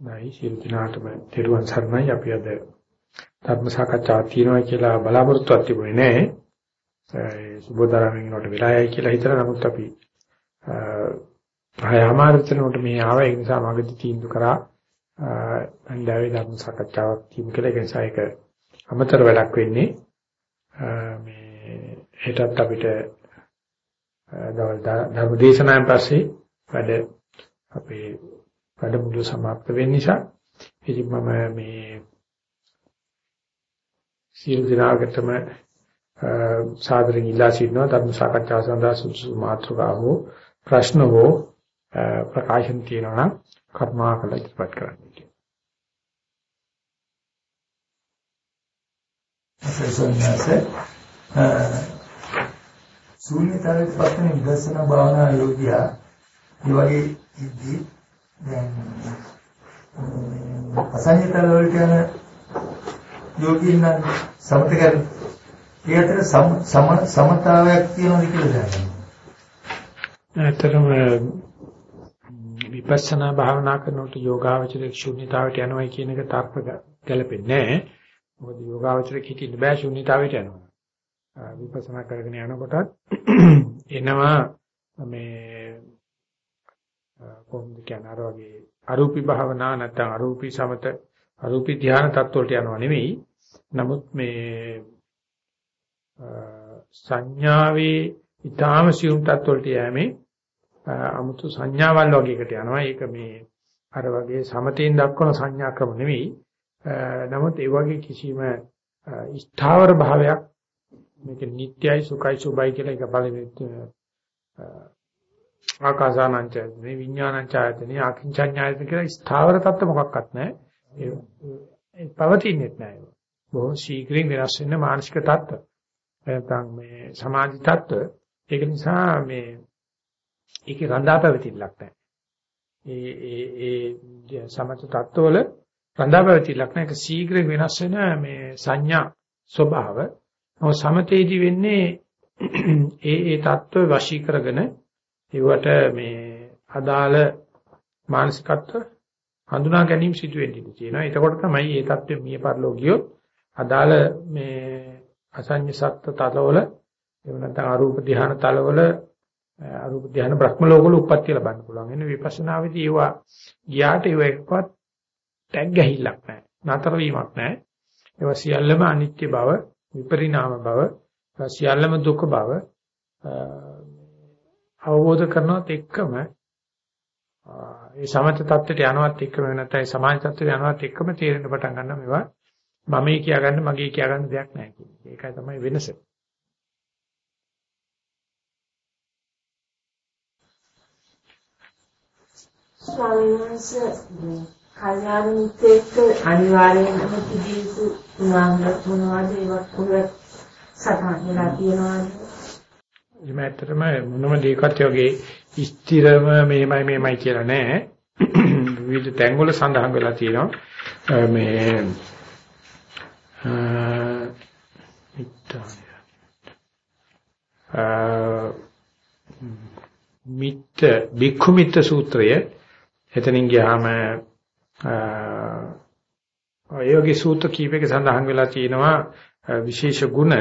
නයි. සියලු දිනාටම තෙරුවන් සරණයි. අපි අද ධර්ම සාකච්ඡාවක් තියෙනවා කියලා බලාපොරොත්තුවක් තිබුණේ නැහැ. ඒ සුබෝදරමින් නෝට විලායයි කියලා හිතලා නමුත් අපි ප්‍රායමාර්ථනකට මේ ආව. ඒ නිසා මගදී තීන්දුව කරා. අන්දාවේ ධර්ම සාකච්ඡාවක් තියමු කියලා. ඒ නිසා ඒක අමතර වැඩක් වෙන්නේ. මේ හෙටත් අපිට දවල් ධර්ම දේශනාවෙන් පස්සේ වැඩ අපේ වැඩමුළු સમાપ્ત වෙන්න නිසා ඉතින් මම මේ සියලු දිනාගතම සාදරයෙන් ඉල්ලා සිටිනවා ධර්ම සාකච්ඡාව සඳහා සුසු මාතෘකාව හෝ ප්‍රශ්න හෝ ප්‍රකාශන තියෙනවා නම් කර්මාකල ඉදිරිපත් කරන්න කියලා. අපේ ශූන්‍යතාවයේ පස්සෙන් විදර්ශනා භාවනා යෝගියා මේ වගේ ඉද්දී දැන් අසංයතල වලට යන යෝගීන් නම් සමත කරන ඒ අතර සම සමතාවයක් තියෙනවද කියලා දැනගන්න. ඇත්තටම විපස්සනා භාවනා කරනකොට යෝගාවචරයේ ශුන්‍යතාවයට යනවා කියන එක තර්ක ගැලපෙන්නේ නැහැ. මොකද යෝගාවචරයේ හිටින්න බෑ ශුන්‍යතාවයට යනවා. විපස්සනා කරගෙන යනකොටත් එනවා මේ කොහොමද කියන්නේ අර වගේ අරූපී භාවනා නැත්නම් අරූපී සමත අරූපී ධ්‍යාන තත්ත්වවලට යනවා නෙවෙයි. නමුත් මේ සංඥාවේ ඊටාම සියුම් තත්ත්වවලට යෑමේ 아무තු සංඥාවල් වගේකට යනවා. ඒක මේ අර වගේ සමතෙන් දක්වන සංඥා ක්‍රම නෙවෙයි. නමුත් ඒ වගේ කිසිම ස්ථාවර භාවයක් මේක නිට්ටයයි සුඛයි සුබයි කියලා එක බලන්නේ ආකාසානංච මේ විඥානංච ආයතනේ අකින්චඤ්ඤායතන කියලා ස්ථාවර தත්ත මොකක්වත් නැහැ. ඒ පවතින්නේ නැහැ. බොහොම ශීඝ්‍රයෙන් වෙනස් වෙන මානසික தත්ත. නැත්නම් මේ සමාධි தත්ත. ඒක නිසා මේ ඒකේ රඳා පැවතිලක් නැහැ. ඒ ඒ ඒ සමත தත්වල රඳා පැවතිලක් නැහැ. ඒක ශීඝ්‍රයෙන් වෙනස් වෙන මේ සංඥා ස්වභාව. නමුත් සමතේදී වෙන්නේ ඒ ඒ தත්ත්ව වශී කරගෙන ඒවට මේ අදාළ මානසිකත්ව හඳුනා ගැනීම සිදු වෙන්න ඉඩ තියෙනවා. එතකොට තමයි මේ தත්ත්වෙ මිය පරලෝකියොත් අදාළ මේ අසඤ්ඤ සත්ත්ව තලවල එහෙම නැත්නම් අරූප ධ්‍යාන තලවල අරූප ධ්‍යාන බ්‍රහ්ම ලෝකවල උප්පත්ති ලබන්න පුළුවන්. එන්නේ විපස්සනාවේදී ඒවා ගියාට ඒව එකවත් ටැග් ගහිල්ලක් නැහැ. නතර වීමක් නැහැ. ඒවා සියල්ලම අනිත්‍ය බව, විපරිණාම බව, සියල්ලම දුක බව අවබෝධ කරනවත් එක්කම ඒ සමත තත්ත්වයට යනවත් එක්කම නැත්නම් සමාජ තත්ත්වයට යනවත් එක්කම තේරෙන්න පටන් ගන්නවා මේවා මමයි කියාගන්න මගේ කියාගන්න දෙයක් නැහැ කියන්නේ. ඒකයි තමයි වෙනස. ස්වාමීන් වහන්සේ කල්යාණ මිත්‍රෙක් අනිවාර්යයෙන්ම තිබී යුතු තුනංග මොනවද ඒවත් කොහොමද සටහන් වෙලා තියෙනවද? එහෙම ඇත්තටම මොනම දෙයකත් වගේ ස්ථිරම මෙහෙමයි මෙහෙමයි කියලා නෑ. විවිධ තැන්වල සඳහන් වෙලා තියෙනවා. මේ මිත්ත බික්ඛු මිත්ත සූත්‍රය එතනින් ගියාම ඒ වගේ සූත්‍ර කීපයක සඳහන් වෙලා තියෙනවා විශේෂ ගුණ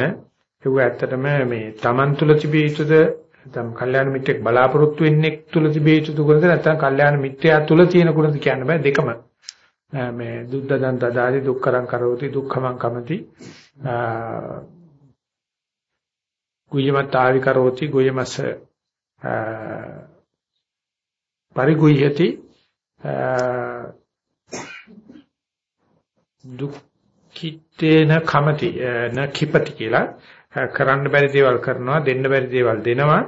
ඒව ඇත්තටම මේ Taman තුල තිබිය යුතුද? නැත්නම් කල්යාණ මිත්‍රෙක් බලාපොරොත්තු වෙන්නෙක් තුල තිබිය යුතුද ගුණද නැත්නම් කල්යාණ මිත්‍රයා තුල තියෙන ගුණද කියන්න බෑ දෙකම. මේ දුද්දදන් තදාරි දුක්කරං කරෝති දුක්ඛමං කමති. ගුයමත් ආවි කරෝති ගුයමස පරිගුයති දුක්ඛිතේන කමති න කිපති කියලා. කරන්න බැරි දේවල් කරනවා දෙන්න බැරි දේවල් දෙනවා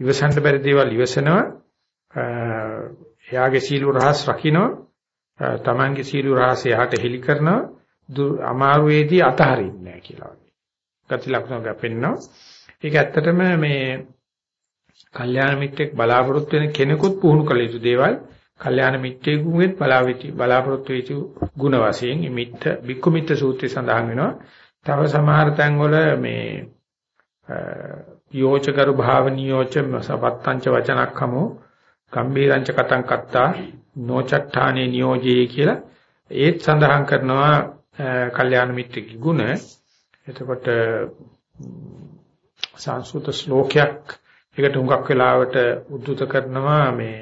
ඉවසන්න බැරි දේවල් ඉවසනවා එයාගේ සීල රහස් රකින්නවා තමන්ගේ සීල රහස් එයාට හෙලි කරනවා අමාරුවේදී අතහරින්නේ නැහැ කියලා වගේ. ගති ලක්ෂණ ගැපෙන්නවා. ඒක ඇත්තටම මේ කල්යාණ මිත්‍රෙක් බලාපොරොත්තු වෙන කෙනෙකුත් පුහුණු කළ යුතු දේවල් කල්යාණ මිත්‍රයෙකුගෙත් බලාපොරොත්තු වෙච්ච ಗುಣ වශයෙන් මිත්‍ත බික්කු මිත්‍ර සූත්‍රය සඳහන් වෙනවා. තව සමහර තැන්වල මේ යෝචකරු භාවනියෝච සපත්තංච වචනක්ඛමෝ ගම්බීරංච කතං කත්තා නොචට්ඨානේ නියෝජයේ කියලා ඒත් සඳහන් කරනවා කල්යාණ මිත්‍රකේ ගුණ. එතකොට සංස්කෘත ශ්ලෝකයක් ඒකට හුඟක් වෙලාවට උද්දුත කරනවා මේ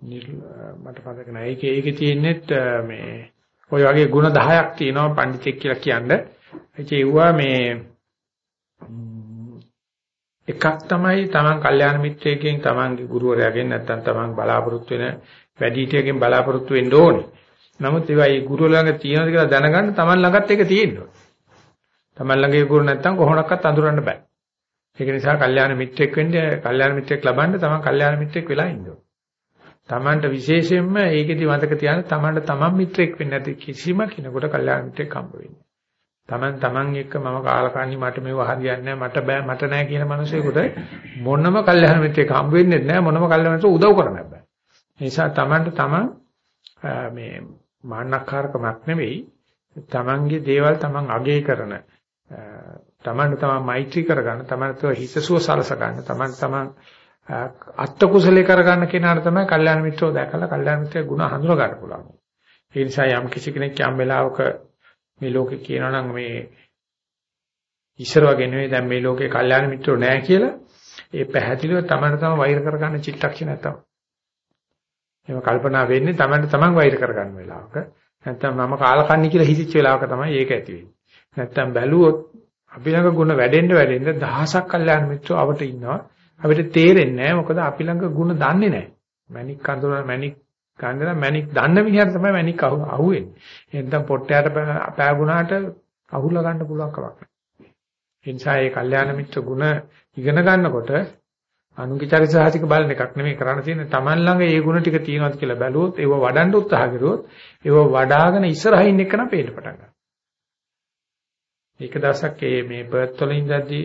මට මතක නැහැ. ඒකේ ඒකේ තියෙන්නේත් මේ ඔය වගේ ಗುಣ 10ක් තියෙනවා පඬිතෙක් කියලා කියන්නේ. ඒ ඒවා මේ එකක් තමයි Taman කල්යාණ මිත්‍රයෙක්ගෙන් Tamanගේ ගුරුවරයාගෙන් නැත්නම් Taman බලාපොරොත්තු වෙන වැඩිහිටියගෙන් බලාපොරොත්තු වෙන්න ඕනේ. නමුත් ඒවා ඒ ගුරු ළඟ තියෙනවද කියලා දැනගන්න Taman ළඟත් ඒක තියෙනවා. Taman ළඟ ඒ ගුරු නැත්නම් කොහොමඩක්වත් අඳුරන්න බෑ. ඒක නිසා කල්යාණ මිත්‍රෙක් වෙන්න කල්යාණ මිත්‍රෙක් ලබන්න Taman කල්යාණ මිත්‍රෙක් වෙලා ඉන්න ඕනේ. Tamanට විශේෂයෙන්ම ඒකෙදි මතක තියාගන්න Tamanට Taman මිත්‍රෙක් වෙන්නේ නැති කිසිම කෙනෙකුට කල්යාණ මිත්‍රෙක් හම්බ වෙන්නේ. Taman Taman එක්ක මම කාලකන්ණි මට මේව හරියන්නේ නැහැ මට බෑ මට නැහැ කියන මිනිසෙකුට මොනම කල්යාණ මිත්‍රෙක් හම්බ වෙන්නේ නැහැ මොනම කල්යාණ මිත්‍රෙක් උදව් කරන්න බෑ. ඒ නිසා Tamanට Taman මේ මාන්නකාරකමක් නෙවෙයි තමන්ගේ දේවල් තමන් අගය කරන තමන්ට තමන් මෛත්‍රී කරගන්න තමන්ට හිතසුව සලස ගන්න තමන්ට තමන් අත්ත කුසලේ කරගන්න කෙනාට තමයි කල්යාණ මිත්‍රෝ දැකලා කල්යාණ මිත්‍රගේ ගුණ හඳුනා ගන්න පුළුවන්. ඒ නිසා යම් කිසි කෙනෙක් යම් වෙලාවක මේ ලෝකේ කියනවා නම් මේ ඉස්සර වගේ නෙවෙයි දැන් මේ ලෝකේ කල්යාණ මිත්‍රෝ නැහැ කියලා ඒ පැහැදිලිව තමන්ට තම වෛර කරගන්න චිත්තක්ෂණය තමයි. එහෙම කල්පනා වෙන්නේ තමන්ට තමන් වෛර කරගන්න වෙලාවක. නැත්තම් මම කාලකන්ණි කියලා හිතච්ච වෙලාවක තමයි ඒක ඇති වෙන්නේ. නැත්තම් බැලුවොත් අපි ළඟ ಗುಣ වැඩෙන්න වැඩෙන්න දහසක් කල්යාණ මිත්‍රෝ අපට ඉන්නවා. අපිට තේරෙන්නේ නැහැ මොකද අපි ළඟ ಗುಣ දන්නේ නැහැ. මැනික් කඳුර මැනික් ගන්න මැනික් දන්න මිනිහට තමයි මැනික් අහුවෙන්නේ. එහෙනම් පොට්ටයට පෑගුණාට අහුලා ගන්න පුළුවන් කමක් නැහැ. ඒ නිසා මේ කල්යාණ මිත්‍ර ගුණ ඉගෙන ගන්නකොට අනුන්ගේ චරිත සාහිතික බලන එකක් නෙමෙයි කරන්න තියෙන්නේ. Taman ළඟ ඒ ගුණ ටික තියෙනවද කියලා බැලුවොත් ඒව වඩන්න උත්සාහ කරුවොත් ඒව වඩාගෙන ඉස්සරහින් එක්කන පේන්න පටන් ගන්නවා. ඒක දවසක් මේ බර්ත් වල ඉඳද්දී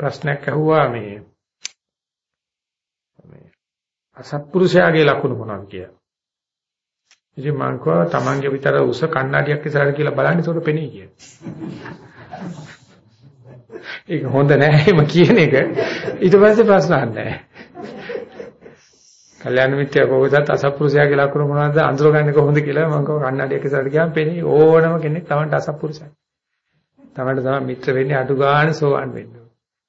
ප්‍රශ්නයක් අහුවා මේ මේ අසත්පුරුෂයාගේ ලකුණු මොනවද කියලා. ඉතින් මං කිව්වා Tamange විතර උස කණ්ණාඩියක් ඉස්සරහට කියලා බලන්න ඒකට පෙනේ කියලා. ඒක හොඳ නෑ එහෙම කියන එක. ඊට පස්සේ ප්‍රශ්න අහන්නේ කල්‍යාණ මිත්‍ය කෝකටත් අසත්පුරුෂයාගේ ලකුණු මොනවද අඳුරගන්නේ කොහොමද කියලා මම කව කන්නඩියක ඉස්සරහට ගියාම පෙනේ ඕනම කෙනෙක් Tamanට අසත්පුරුෂයි. Tamanට තමයි මිත්‍ර වෙන්නේ අඩු ගන්න සෝවන් වෙන්න.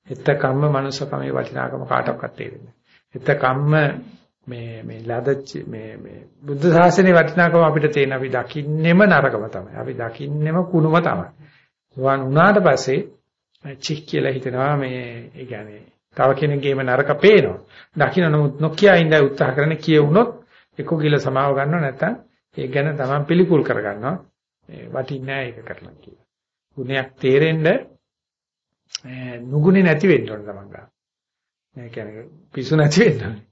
එතකම්ම මනුස්සකමේ වටිනාකම කාටවත් තේරෙන්නේ නැහැ. එතකම්ම මේ මේ ලදච්ච මේ මේ බුද්ධ ශාසනයේ වටිනාකම අපිට තේන අපි දකින්නෙම නරකම තමයි. අපි දකින්නෙම කුණුම තමයි. සෝවන් වුණාට පස්සේ චික් කියලා හිතනවා මේ ඒ කියන්නේ තව කෙනෙක්ගේම නරක පේනවා. දකින්න නමුත් නොකිය ඉඳලා උත්සාහ කරන කියවුනොත් එක්ක ගිල සමාව ගන්නව නැත්නම් ඒ ගැන තමන් පිළිකුල් කර ගන්නවා. මේ වටින්නේ නැහැ ඒක කරලා කියලා. ගුණයක් තේරෙන්න නුගුණේ නැති වෙන්න ඕන තමන් ගන්න. මේ කියන්නේ පිසු නැති වෙන්න ඕනේ.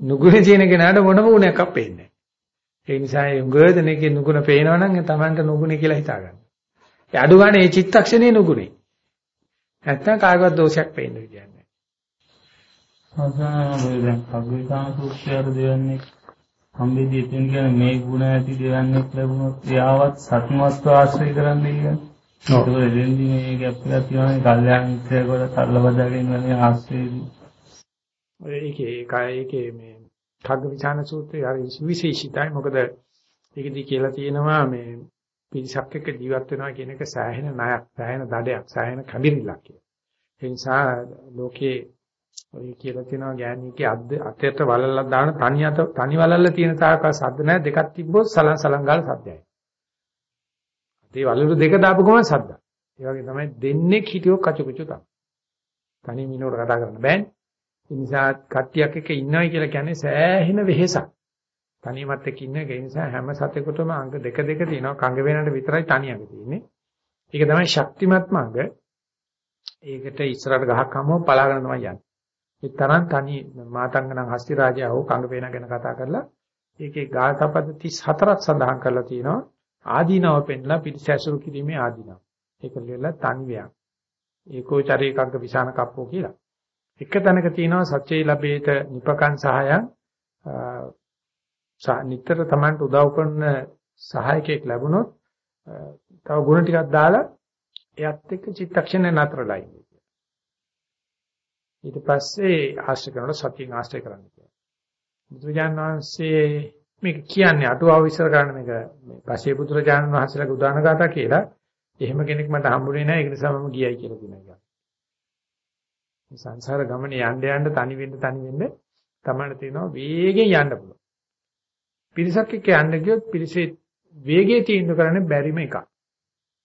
නුගුණේ තියෙන කෙනාට මොනම ගුණයක් අපෙන්නේ නැහැ. ඒ නිසා ඒ උගදෙනේගේ නුගුණ පේනවනම් තමන්ට නුගුණේ කියලා හිතා ගන්න. ඒ අඩු ගන්න ඒ චිත්තක්ෂණේ නුගුණේ. නැත්තම් කාගවත් දෝෂයක් පේන්න විදියක් නැහැ. සාසන දැන් කග්ගවිකාන සූත්‍රය දෙවන්නේ සම්බෙදී එතන කියන්නේ මේ ගුණ ඇති දෙවන්නේක් ලැබුණොත් එයාවත් සත්මස්ව ආශ්‍රය කරන්න කියන්නේ. ඒක එදෙන්දි මේ ගැප් එකක් තියෙනවානේ කල්යාණ මිත්‍රය කොට සරල බදාගෙන ඉන්නේ ආශ්‍රයදී. ඒකේ ඒකේ මේ කග්ගවිකාන සූත්‍රය හරි විශේෂිතයි මොකද ඒකදී කියලා තියෙනවා මේ පිරිසක් එක්ක ජීවත් වෙනවා කියන එක සෑහෙන ණයක්, සෑහෙන දඩයක්, සෑහෙන කැඹිරිල්ලක් කියලා. ඒ නිසා ලෝකේ ඔය කියලා තියෙනවා ගෑණිකේ අත් අතයට වලල්ලා දාන තනි අත තනි වලල්ල තියෙන තාක සද්ද නැහැ දෙකක් තිබ්බොත් සලන් සලන් ගාලා සද්දයි. අතේ වලලු දෙක දාපු ගමන් සද්ද. ඒ වගේ තමයි දෙන්නේ හිටියෝ කචු කචු තමයි. තනි මිනෝර කතා කරන්න බෑනේ. ඒ නිසා කට්ටියක් එක්ක ඉන්නවයි කියලා කියන්නේ සෑහෙන වෙහෙසක්. තනියමත් එක්ක ඉන්න ඒ නිසා හැම සතෙකුටම අංග දෙක දෙක තියෙනවා. කංග වේනට විතරයි තනියම තියෙන්නේ. ඒක තමයි ශක්තිමත්ම අංග. ඒකට ඉස්සරහට ගහක් හමුව පලාගෙන තමයි යන්නේ. ඒ තරම් තනි මාතංගණන් හස්ති රාජයා හෝ කංග වේන ගැන කතා කරලා ඒකේ ගාථාපද 34ක් සඳහන් කරලා තියෙනවා. ආදීනව පෙන්ලා පිටිසැසුරු කිරීමේ ආදීනව. ඒක ලියලා තනිවයක්. ඒකෝ චරේකග්ග විසාන කප්පෝ කියලා. එක තැනක තියෙනවා සත්‍යය ලැබේත නිපකං සහයං නිතර Tamanට උදව් කරන සහායකයෙක් ලැබුණොත් තව ගුණ ටිකක් දාලා එයත් එක්ක චිත්තක්ෂණය නතරලා ඉන්නේ. ඊට පස්සේ ආශ්‍රය කරනකොට සතියෙන් ආශ්‍රය කරන්න කියනවා. බුදුරජාණන් වහන්සේ මේක කියන්නේ අටුවාව විශ්ල කරන මේක මේ පසේ බුදුරජාණන් වහන්සේලාගේ උදාන ගාථා කියලා එහෙම කෙනෙක් මට හම්බුනේ නැහැ ඒක නිසා මම ගියයි කියලා කියන එක. මේ සංසාර ගමනේ යන්න යන්න තනි වෙන්න තනි වෙන්න තමයි තියෙනවා වේගෙන් යන්න පුළුවන්. පිරිසක් එක්ක යන්න ගියොත් පිරිසේ වේගය තීන්දුව කරන්නේ බැරිම එකක්.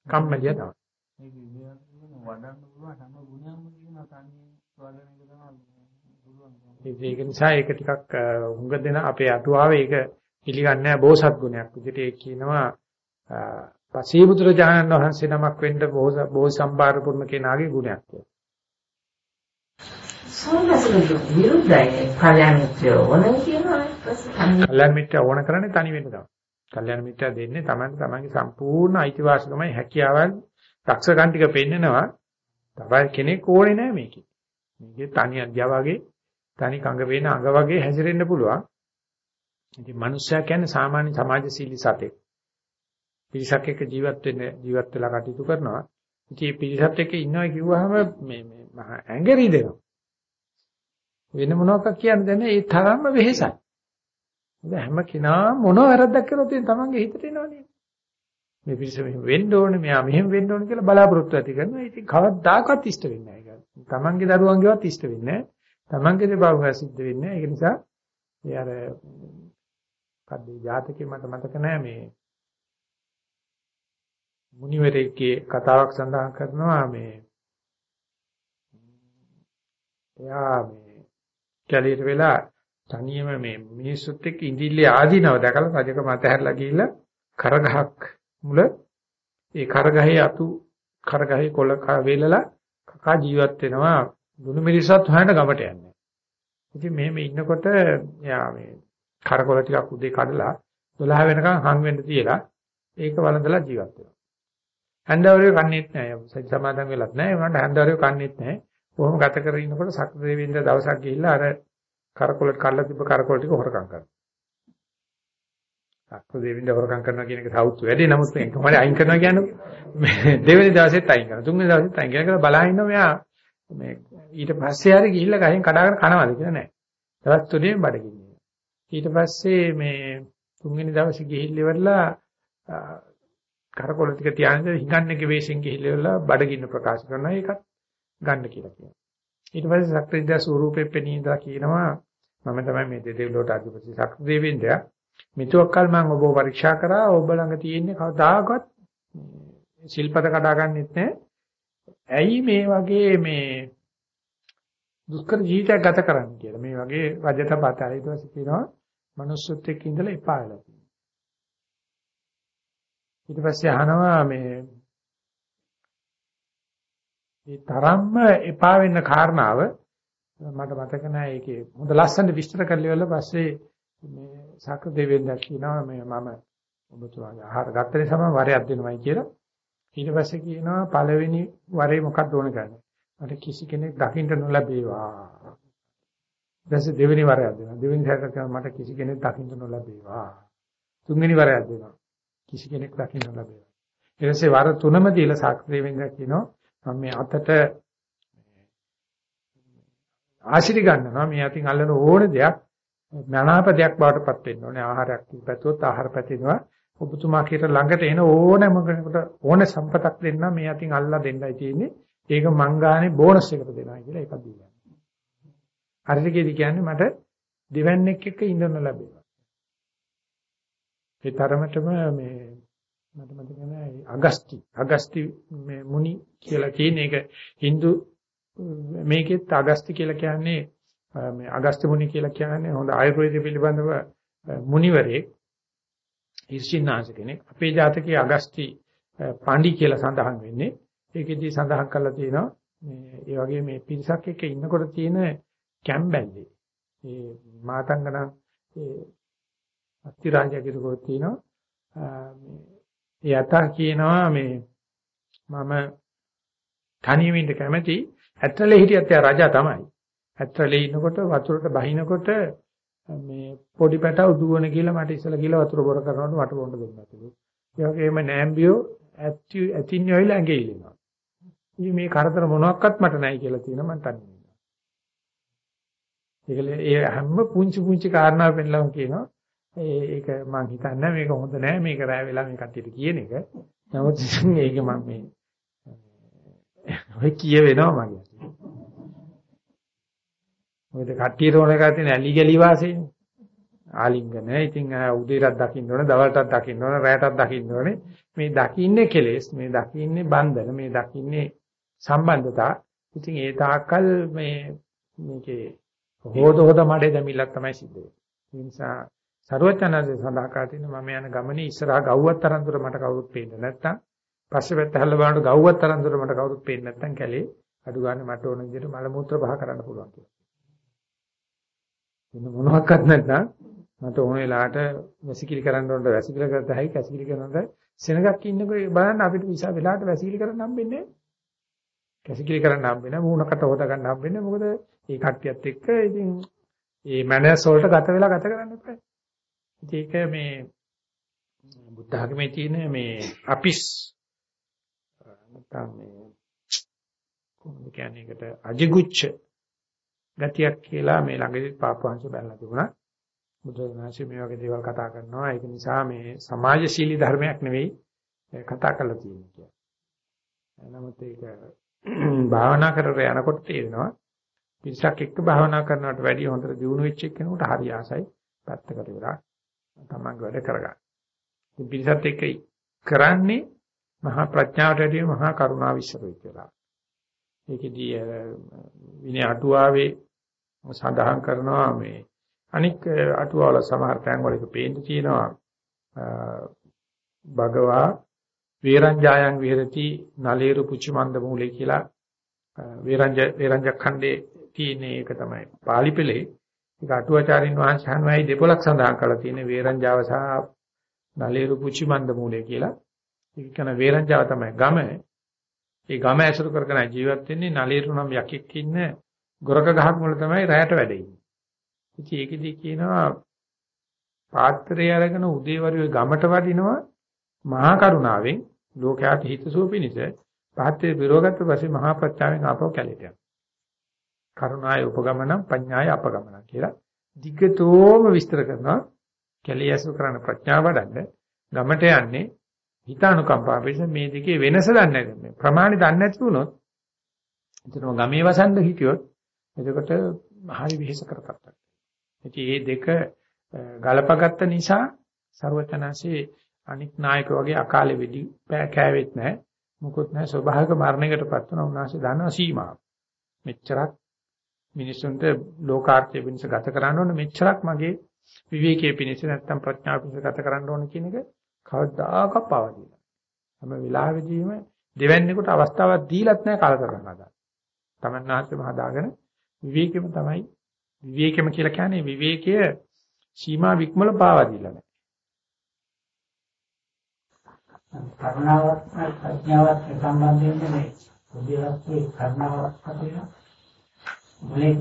කම්මැලිය තමයි. මේක ඉතින් වඩන්න පුළුවන් හැම ගුණයක්ම කියන තනියෙන් වඩන එක තමයි පුළුවන්. ඒක නිසා ඒක ටිකක් හුඟ දෙන අපේ අටුවාවේ ඒක පිළිගන්නේ නැහැ බෝසත් ගුණයක් විදිහට ඒක කියනවා පසීබුදුරජාණන් වහන්සේ නමක් වෙන්න බෝධ සම්භාර පුරුණ කෙනාගේ ගුණයක් කියලා. සෝනසලු විරුද්ධයි කල්‍යාණ මිත්‍රය ඕන කියනවා ඊපස්සේ කල්‍යාණ මිත්‍ර ඕන කරන්නේ තනි වෙන්න තමයි. කල්‍යාණ මිත්‍ර දෙන්නේ Taman තමන්ගේ සම්පූර්ණ අයිතිවාසිකමයි හැකියාවන් දක්ෂකම් ටික පෙන්නනවා. තවයි කෙනෙක් ඕනේ නැහැ මේකේ. මේකේ තනි අධ්‍යා වගේ තනි කඟ වේන අඟ වගේ හැසිරෙන්න පුළුවන්. ඉතින් මිනිස්සයා කියන්නේ සාමාන්‍ය සමාජශීලී සතෙක්. පිරිසක් එක්ක ජීවත් වෙන්න ජීවත් වෙලා කටයුතු කරනවා. ඉතින් මේ පිරිසත් එක්ක ඉන්නවා කිව්වහම මේ මේ ඇඟරි දෙනවා. වෙන මොනවක් කියන්න දැන ඒ තරම්ම වෙහෙසයි. මොකද හැම කෙනා මොන වැරද්දක් කරොත් ඒ තමන්ගේ හිතට එනවනේ. මේ පිරිස මෙහෙම වෙන්න ඕනේ, මෙයා මෙහෙම වෙන්න ඕනේ කියලා බලාපොරොත්තු ඇති කරනවා. ඉතින් කවදාකවත් ඉෂ්ට වෙන්නේ නැහැ ඒක. තමන්ගේ දරුවන්ගේවත් ඉෂ්ට වෙන්නේ නැහැ. තමන්ගේ දෙපාවක සිද්ධ වෙන්නේ නැහැ. ඒක නිසා ඒ අර කද්දේ ජාතකේ මට මතක නැහැ මේ මුනිවරයෙක්ගේ කතාවක් සඳහන් කරනවා මේ එයා මේ කැලියට වෙලා තනියම මේ මිනිස්සුත් එක්ක ඉඳිල්ලේ ආදීනව දැකලා රජකම අතහැරලා ගිහිල්ලා කරගහක් මුල ඒ කරගහේ අතු කරගහේ කොළ වේලලා කකා ජීවත් වෙනවා දුනු මිරිසත් හොයන්න ගමට යන්නේ. ඉතින් මෙහෙම ඉන්නකොට එයා මේ කරකොල ටිකක් උදේ කඩලා 12 වෙනකන් හම් වෙන්න තියලා ඒක වළඳලා ජීවත් වෙනවා. හන්දවරේ කන්නේත් නැහැ. සත්‍ය සමාදන් වෙලත් නැහැ. උනන්ට හන්දවරේ කන්නේත් නැහැ. කොහොම ගත කරගෙන ඉන්නකොට සක්‍රදේවින්ද දවසක් ගිහිල්ලා අර කරකොලට කල්ලා තිබ්බ කරකොල ටික හොරකම් කරනවා. සක්‍රදේවින්ද හොරකම් කරනවා කියන එක සෞතු වැඩි. නමුත් මේක කොහොමද අයින් කරනවා කියන්නේ දෙවෙනි දවසෙත් අයින් කරනවා. තුන්වෙනි දවසෙත් අයින් කරනවා. බලා ඉන්නවා මෙයා මේ ඊට පස්සේ හරි ගිහිල්ලා ගහෙන් කඩාගෙන කනවාද කියලා නැහැ. දවස් තුනේම බඩගින්නේ. ඊට පස්සේ මේ තුන්වෙනි දවසේ ගිහිල්ලා ඉවරලා කරකොල ටික තියාගෙන හිඟන්නේගේ වේශෙන් ගිහිල්ලා බඩගින්න ප්‍රකාශ කරනවා ඒකත් ගන්න කියලා කියනවා. ඊට පස්සේ සක්‍රීය ස්වරූපේ පෙනීදලා කියනවා මම තමයි මේ දෙදෙව්ලොවට අධිපති සක්‍රීයවින්දයා. මිතුක්කල් මම ඔබව පරීක්ෂා කරා ඔබ ළඟ තියෙන්නේ කවදාකවත් ශිල්පද කඩා ගන්නෙත් නැහැ. ඇයි මේ වගේ මේ දුෂ්කර ජීවිතයක් ගත කරන්නේ කියලා. මේ වගේ රජතපත ඊට පස්සේ කියනවා මනුස්සත් එක්ක ඉඳලා එපා වෙලා තියෙනවා. ඊට පස්සේ අහනවා මේ මේ තරම්ම එපා වෙන්න කාරණාව මට මතක නැහැ. ඒකේ හොඳ ලස්සනට විස්තර කරලා ඉවරලා පස්සේ මේ සක්‍ර දෙවියන් කියනවා මේ මම ඔබතුමාගේ ආහාර ගත්ත නිසා මම වරයක් දෙනවයි කියලා. ඊට පස්සේ කියනවා පළවෙනි වරේ මොකක්ද ඕන කරන්නේ? මට කිසි කෙනෙක් දකින්න නොලැබේවා. ඊට දෙවෙනි වරයක් දෙනවා. දෙවෙනි සැරේට මට කිසි කෙනෙක් දකින්න නොලැබේවා. තුන්වෙනි වරයක් දෙනවා. කිසි කෙනෙක් දකින්න නොලැබේවා. ඊට පස්සේ වර තුනම දීලා සක්‍ර දෙවියන් කියනවා මම මේ අතට ආශිර්ය ගන්නවා. මේ අතින් අල්ලන ඕන දෙයක් මනාප දෙයක් බවට පත් වෙන්න ඕනේ. ආහාරයක් පැතුවොත් ආහාර පැතිනවා. ඔබතුමා කීට ළඟට එන ඕනම කෙනෙකුට ඕන සම්පතක් දෙන්න මේ අතින් අල්ලා දෙන්නයි තියෙන්නේ. ඒක මං ගානේ බෝනස් එකට දෙනවා කියලා එකක් දීලා. හරියටදී කියන්නේ මට දෙවන්නේක් එක්ක ඉඳන්න ලැබෙනවා. ඒ තරමටම මේ මට මතක නැහැ අගස්ති. අගස්ති මේ මුනි කියලා කියන එක. Hindu මේකෙත් අගස්ති කියලා කියන්නේ මේ අගස්ති මුනි කියලා කියන්නේ හොඳ ආයුර්වේද පිළිබඳව මුනිවරයෙක් ඉර්ෂින්නාංශ කෙනෙක්. අපේ ජාතකයේ අගස්ති පාණ්ඩි කියලා සඳහන් වෙන්නේ. ඒකෙදී සඳහන් කරලා තියෙනවා මේ ඒ වගේ මේ පිරිසක් එක්ක ඉන්නකොට තියෙන කැම්බැල්ලේ ඒ මාතංගන ඒ අත්තිරාජය කිරුවොත් තියෙනවා. මේ ඒ අත කියනවා මේ මම තනියම ඉන්න කැමති ඇත්තලේ හිටියත් එයා රජා තමයි. ඇත්තලේ ඉන්නකොට වතුරට බහිනකොට මේ පොඩි පැටව දුවන කියලා මට ඉස්සලා කියලා වතුර බොර කරනකොට මට බොන්න දුන්නා කිව්වා. ඒ වගේම නෑම්බියෝ ඇති ඇතින් යොයිලා ඇඟේ ඉලිනවා. ඉතින් මේ කරදර මොනවත් මට නැහැ කියලා තියෙනවා මම තනියම. ඒකල ඒ හැම පුංචි පුංචි කාරණා පෙන්නලම කියනවා ඒක මම හිතන්නේ මේක හොඳ නෑ මේක රෑ වෙලා මේ කට්ටියට කියන එක. නමුත් මේක මම මේ ඔය කිය වෙනවා මගේ. මොකද කට්ටියට ඕන එකක් තියෙන ඇලි ගලි වාසයනේ. ආලිංගන. ඉතින් උදේටත් දකින්න ඕන, දවල්ටත් දකින්න ඕන, රැයටත් දකින්න ඕනේ. මේ දකින්නේ කෙලෙස්, මේ දකින්නේ බන්ධන, මේ දකින්නේ සම්බන්ධතා. ඉතින් ඒ තාක්කල් මේ මේකේ හොද හොද මඩේ දෙමිල්ලක් තමයි සිද්ධ වෙන්නේ. ඒ නිසා ਸਰවචනසේ සඳහා කාටින මම යන ගමනේ ඉස්සරහා ගව්වත් තරම් දුර මට කවුරුත් පේන්නේ නැත්තම් පස්සේ පැත්ත හැල්ල බලනකොට ගව්වත් තරම් දුර මට කවුරුත් පේන්නේ නැත්තම් කැලේ අඩු ගන්න මට ඕන විදිහට මල මූත්‍ර පහ කරන්න පුළුවන් කියලා. වෙන මොනවත් නැත්නම් මට ඕන වෙලාවට වැසිකිලි කරන්න ඕනට වැසිකිලි කරත් හැයි කැසිකිලි කරනකොට සෙනගක් ඉන්නකොට බලන්න අපිට විසා වෙලාවට වැසිකිලි කරන්න හම්බෙන්නේ කැසිකිලි කරන්න හම්බෙන්නේ මූණකට හොද ගන්න හම්බෙන්නේ මොකද මේ කට්ටියත් එක්ක ඉතින් මේ මනස වලට ගත වෙලා ගත කරන්න එපා. ඒක මේ බුද්ධ ධර්මයේ තියෙන මේ අපිස් නැත්නම් මේ කොහොමද කියන්නේ ඒකට අජිගුච්ඡ ගතියක් කියලා මේ ළඟදී පාපවංශ බැලලා තිබුණා. බුදුරජාණන්සේ මේ වගේ දේවල් කතා කරනවා. ඒක නිසා මේ සමාජශීලී ධර්මයක් නෙවෙයි කතා කරලා තියෙන්නේ කියලා. නමුත් ඒක භාවනා කරගෙන යනකොට තේරෙනවා පිරිසක් එක්ක භාවනා කරනවට වැඩිය හොඳට දියුණු වෙච්ච කෙනෙකුට හරි ආසයි පැත්තකට ඉවරක් තමන්ගේ වැඩ කරගන්න. ඉතින් පිරිසත් එක්ක කරන්නේ මහා ප්‍රඥාවට වැඩිය මහා කරුණාව ඉස්සරයි කියලා. ඒකෙදී විනය අටුවාවේ සඳහන් කරනවා මේ අනික් අටුවාවල සමහර තැන් වල ඒක පේන්න තියෙනවා භගවා වේරංජායන් විහෙරති නලේරු පුච්චමන්ද මූලේ කියලා වේරංජ වේරංජ ඛණ්ඩේ තියෙන එක තමයි පාලි පෙළේ ඒක අටුවාචාරින් වහන්සේ හනුවයි දෙපොලක් සඳහන් කරලා තියෙන වේරංජාව සහ නලේරු පුච්චමන්ද මූලේ කියලා ඒක කියන වේරංජාව තමයි ගම ඒ ගම ඇසුරු කරගෙන ජීවත් වෙන්නේ නලීරු නම් යකෙක් ඉන්න ගොරක ගහක් මුල තමයි රැයට වැඩ ඉන්නේ. ඉතින් ඒකෙදි කියනවා පාත්‍රය අරගෙන උදේවරුේ ගමට වඩිනවා මහා කරුණාවෙන් ලෝකයාට හිතසුව පිණිස පාත්‍රය විරෝගත්ත පස්සේ මහා ප්‍රත්‍යාවෙන් ආපහු කැලේට යනවා. කරුණාය උපගමනම් පඤ්ඤාය අපගමනම් කියලා දිගටම විස්තර කරනවා කැලේ ඇසුරු කරන ප්‍රඥාව වඩන්න ගමට යන්නේ හිතානුකම්පාව පිස මේ දෙකේ වෙනස දන්නේ නැහැ. ප්‍රමාණි දන්නේ නැති වුණොත් එතනම ගමේ වසන්ද හිටියොත් එතකොට හරි විහිස කරපත්තක්. ඉතින් මේ දෙක ගලපගත්ත නිසා ਸਰවචනanse අනික් නායක වගේ අකාලේ වෙඩි කෑවෙත් නැහැ. මොකොත් නැහැ ස්වභාවික මරණයකටපත් වුණා උන්වහන්සේ දන්නවා සීමාව. මෙච්චරක් මිනිසුන්ට ලෝකාර්ථය පිණිස ගත කරන්න ඕන මෙච්චරක් මගේ විවේකයේ පිණිස නැත්තම් ප්‍රඥාව පිණිස ගත කරන්න ඕන කියන එක කවදාකවත් පාවා දීලා. හැම වෙලාවෙදීම දෙවැන්නේකට අවස්ථාවක් දීලත් නැහැ කාල කරන්න හදා. තමන්නාත්ම හදාගෙන විවේකෙම තමයි විවේකෙම කියලා කියන්නේ විවේකය සීමා වික්මල පාවා දීලා නැහැ. කරුණාවත් ප්‍රඥාවත් සම්බන්ධ වෙන්නේ මේ බුද්ධිලක්ෂේ කරුණාවත් කතිය. මුලින්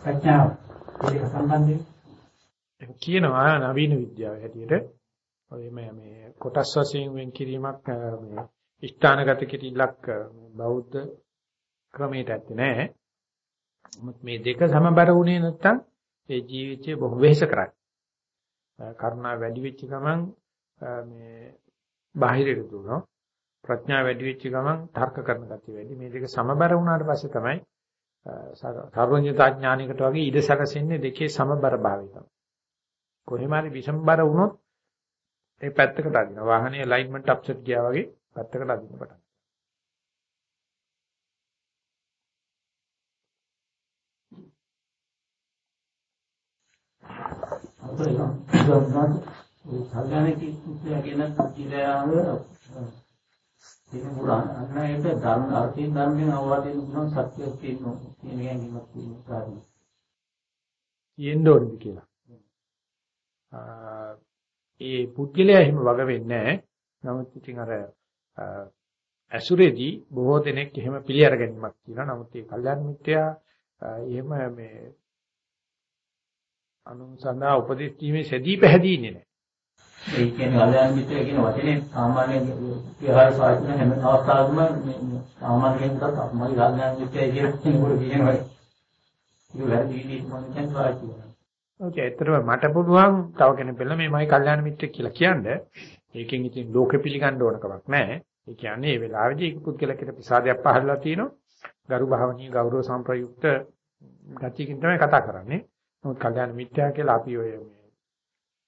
ප්‍රඥාව ඒක සම්බන්ධයි. කියනවා නවීන විද්‍යාව හැටියට ඔය මේ මේ කොටස් වශයෙන් වෙන් කිරීමක් මේ ස්ථානගත කිරීලක් බෞද්ධ ක්‍රමයට ඇත්තේ නැහැ. නමුත් මේ දෙක සමබර වුණේ නැත්තම් ඒ ජීවිතය බොහොම වෙහෙස කරයි. කරුණා වැඩි වෙච්ච ගමන් මේ බාහිරට දුවනවා. ප්‍රඥා වැඩි වෙච්ච ගමන් තර්ක කරන ගතිය වැඩි. මේ දෙක සමබර වුණාට පස්සේ තමයි සර්වඥතා ඥානිකට වගේ ඉඩ සැකසෙන්නේ දෙකේ සමබර භාවය තමයි. කොහේම හරි විසම්බර වුණොත් ඒ පැත්තකට අදිනවා. වාහනේ ඇලයින්මන්ට් අප්සෙට් ගියා වගේ පැත්තකට අදින්න පටන් සල්ලානේ කියන කියාව ඒක පුරාණ අන්න ඒක ධර්ම අර්ථයෙන් ධර්මයෙන් අවවාදයෙන් උනන සත්‍යයක් තියෙනවා කියන ගැනීමක් තියෙන කාරණා. තියෙන්න ඕනද කියලා. ඒ පුද්ගලයා එහෙම වග වෙන්නේ නැහැ. නමුත් ඉතින් අර ඇසුරේදී බොහෝ දෙනෙක් එහෙම පිළි අරගැනීමක් තියෙනවා. නමුත් ඒ කල්යාණ මිත්‍යා එහෙම මේ අනුසඳා උපදෙස් දීමේ සැදී පැහැදී ඉන්නේ නැහැ. ඒ කියන්නේ කල්යාණ මිත්‍යා කියන වචනේ සාමාන්‍ය විහාර සාහිත්‍ය හැම අවස්ථාවකම සාමාන්‍යයෙන් තමයි කල්යාණ මිත්‍යා කියන කෙනෙකුට කියනවා. ඒක වැරදි විදිහට මම කියන්නේ වාචි වෙනවා. ඔකේ ඇත්තටම මට පුළුවන් තව කෙනෙක් බැලලා මේ මයි කල්යාණ මිත්‍රෙක් කියලා කියන්නේ. ඒකෙන් ඉතින් ලෝකෙ පිළිගන්න ඕන කමක් නැහැ. ඒ කියන්නේ මේ වෙලාවේදී ඒක පුද්ගලකෙට ප්‍රසාදයක් පහළලා තිනවා. ගරු භාවනීය ගෞරව සම්ප්‍රයුක්ත ගතියකින් තමයි කතා කරන්නේ. නමුත් කල්යාණ මිත්‍යා කියලා අපි ඔය මේ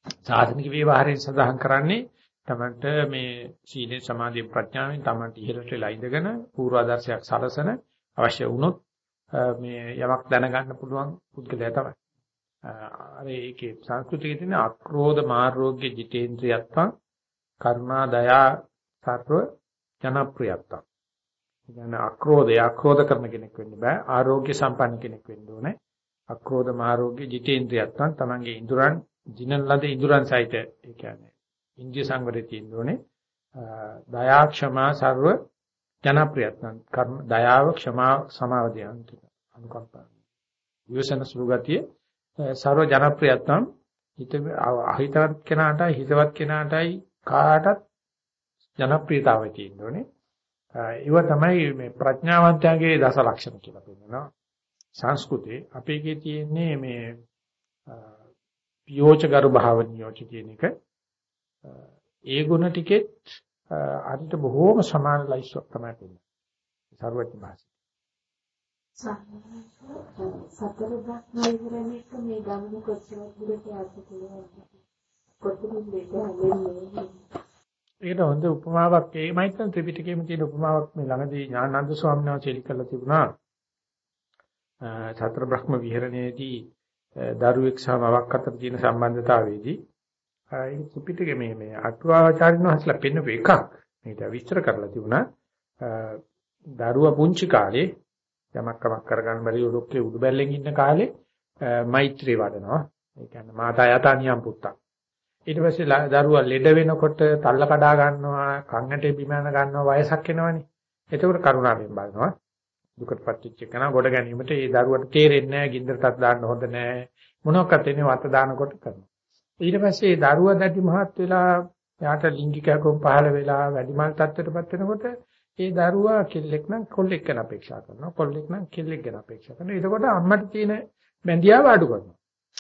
සාධනික විවහාරයෙන් සඳහන් කරන්නේ තමන්ට මේ සීල සමාධි ප්‍රඥාවෙන් තමන්ට ඉහළට වෙලා ඉඳගෙන පූර්වාදර්ශයක් සලසන අවශ්‍ය වුණොත් මේ යමක් දැනගන්න පුළුවන් පුද්ගලයා තමයි. අර ඒකේ සංස්කෘතියේ තියෙන අක්‍රෝධ මාර්ගෝග්‍ය ජිතේන්ද්‍රියත්වං කරුණා දයා සර්ව ජනප්‍රියත්වං. කියන්නේ අක්‍රෝධය අක්‍රෝධ කරන කෙනෙක් වෙන්න බෑ ආරෝග්‍ය සම්පන්න කෙනෙක් වෙන්න ඕනේ. අක්‍රෝධ මාර්ගෝග්‍ය ජිතේන්ද්‍රියත්වං තමන්ගේ ඉඳුරන් දිනන ලද ඉඳුරන් සහිත ඒ කියන්නේ ඉන්ද්‍රිය සංවරය තියෙන්න ඕනේ. දයා ක්ෂමා සර්ව ජනප්‍රියත්වං කර්ම දයාව ක්ෂමා සමාවදයන් අනුකම්පා. විවසන සුළු ගතිය සර්ව ජනප්‍රියත්වම් හිත අහිතවත් කෙනාටයි හිතවත් කෙනාටයි කාටත් ජනප්‍රියතාවය තියෙන්න ඕනේ. ඒව තමයි මේ ප්‍රඥාවන්තයාගේ දස ලක්ෂණ කියලා කියනවා. සංස්කෘතේ අපේකේ තියෙන්නේ මේ පියෝච ගරු භාවනියෝච කියන එක ඒ ගුණ ටිකෙත් අරිට බොහෝම සමාන ලයිස්වක් තමයි තියෙන්නේ. සර්වඥ භාෂිත. සතර බ්‍රහ්මවිහරණයක මේ ගමන කොච්චර දුරට යන්නද කොතනින් දෙකන්නේ ඒකට හොඳ උපමාවක් ඒමයි තමයි ත්‍රිපිටකයේම තියෙන උපමාවක් මේ ළඟදී ඥානানন্দ ස්වාමීන් වහන්සේ ඉලි කරලා තිබුණා. සතර බ්‍රහ්ම විහරණයේදී දරුවෙක් සහ මවක් අතර තියෙන සම්බන්ධතාවයේදී ඒ ත්‍රිපිටකයේ මේ මේ අටුවාචාරින් වහන්සේලා පෙන්වපු එකක් මේක විස්තර කරලා තිබුණා. දරුවා පුංචි කාලේ යමක් කමක් කරගන්න බැරි ඔඩොක්කේ උඩු බැල්ලෙන් ඉන්න කාලේ මෛත්‍රී වඩනවා. ඒ කියන්නේ මාතා යතා නියම් පුත්තා. ඊට පස්සේ දරුවා ලෙඩ වෙනකොට තල්ල කඩා ගන්නවා, කන් ඇටේ බිම යන ගන්නවා වයසක් එනවනේ. එතකොට කරුණාවෙන් බලනවා. දුකටපත් වෙච්ච කෙනා ගොඩ ගැනීමට ඒ දරුවට තේරෙන්නේ නැහැ, ගින්දරටත් දාන්න හොඳ නැහැ. මොනවාක්වත් එන්නේ වත දානකොට කරනවා. ඊට පස්සේ ඒ දරුවා දැඩි මහත් වෙලා යාට ලිංගිකකම් පහළ වෙලා වැඩිමල් තත්ත්වයටපත් වෙනකොට ඒ දරුවා කෙල්ලෙක් නම් කොල්ලෙක් ගැන අපේක්ෂා කරනවා. කොල්ලෙක් නම් කෙල්ලෙක් ගැන අපේක්ෂා කරනවා. එතකොට අම්මට තියෙන බැඳියාව අඩු කරනවා.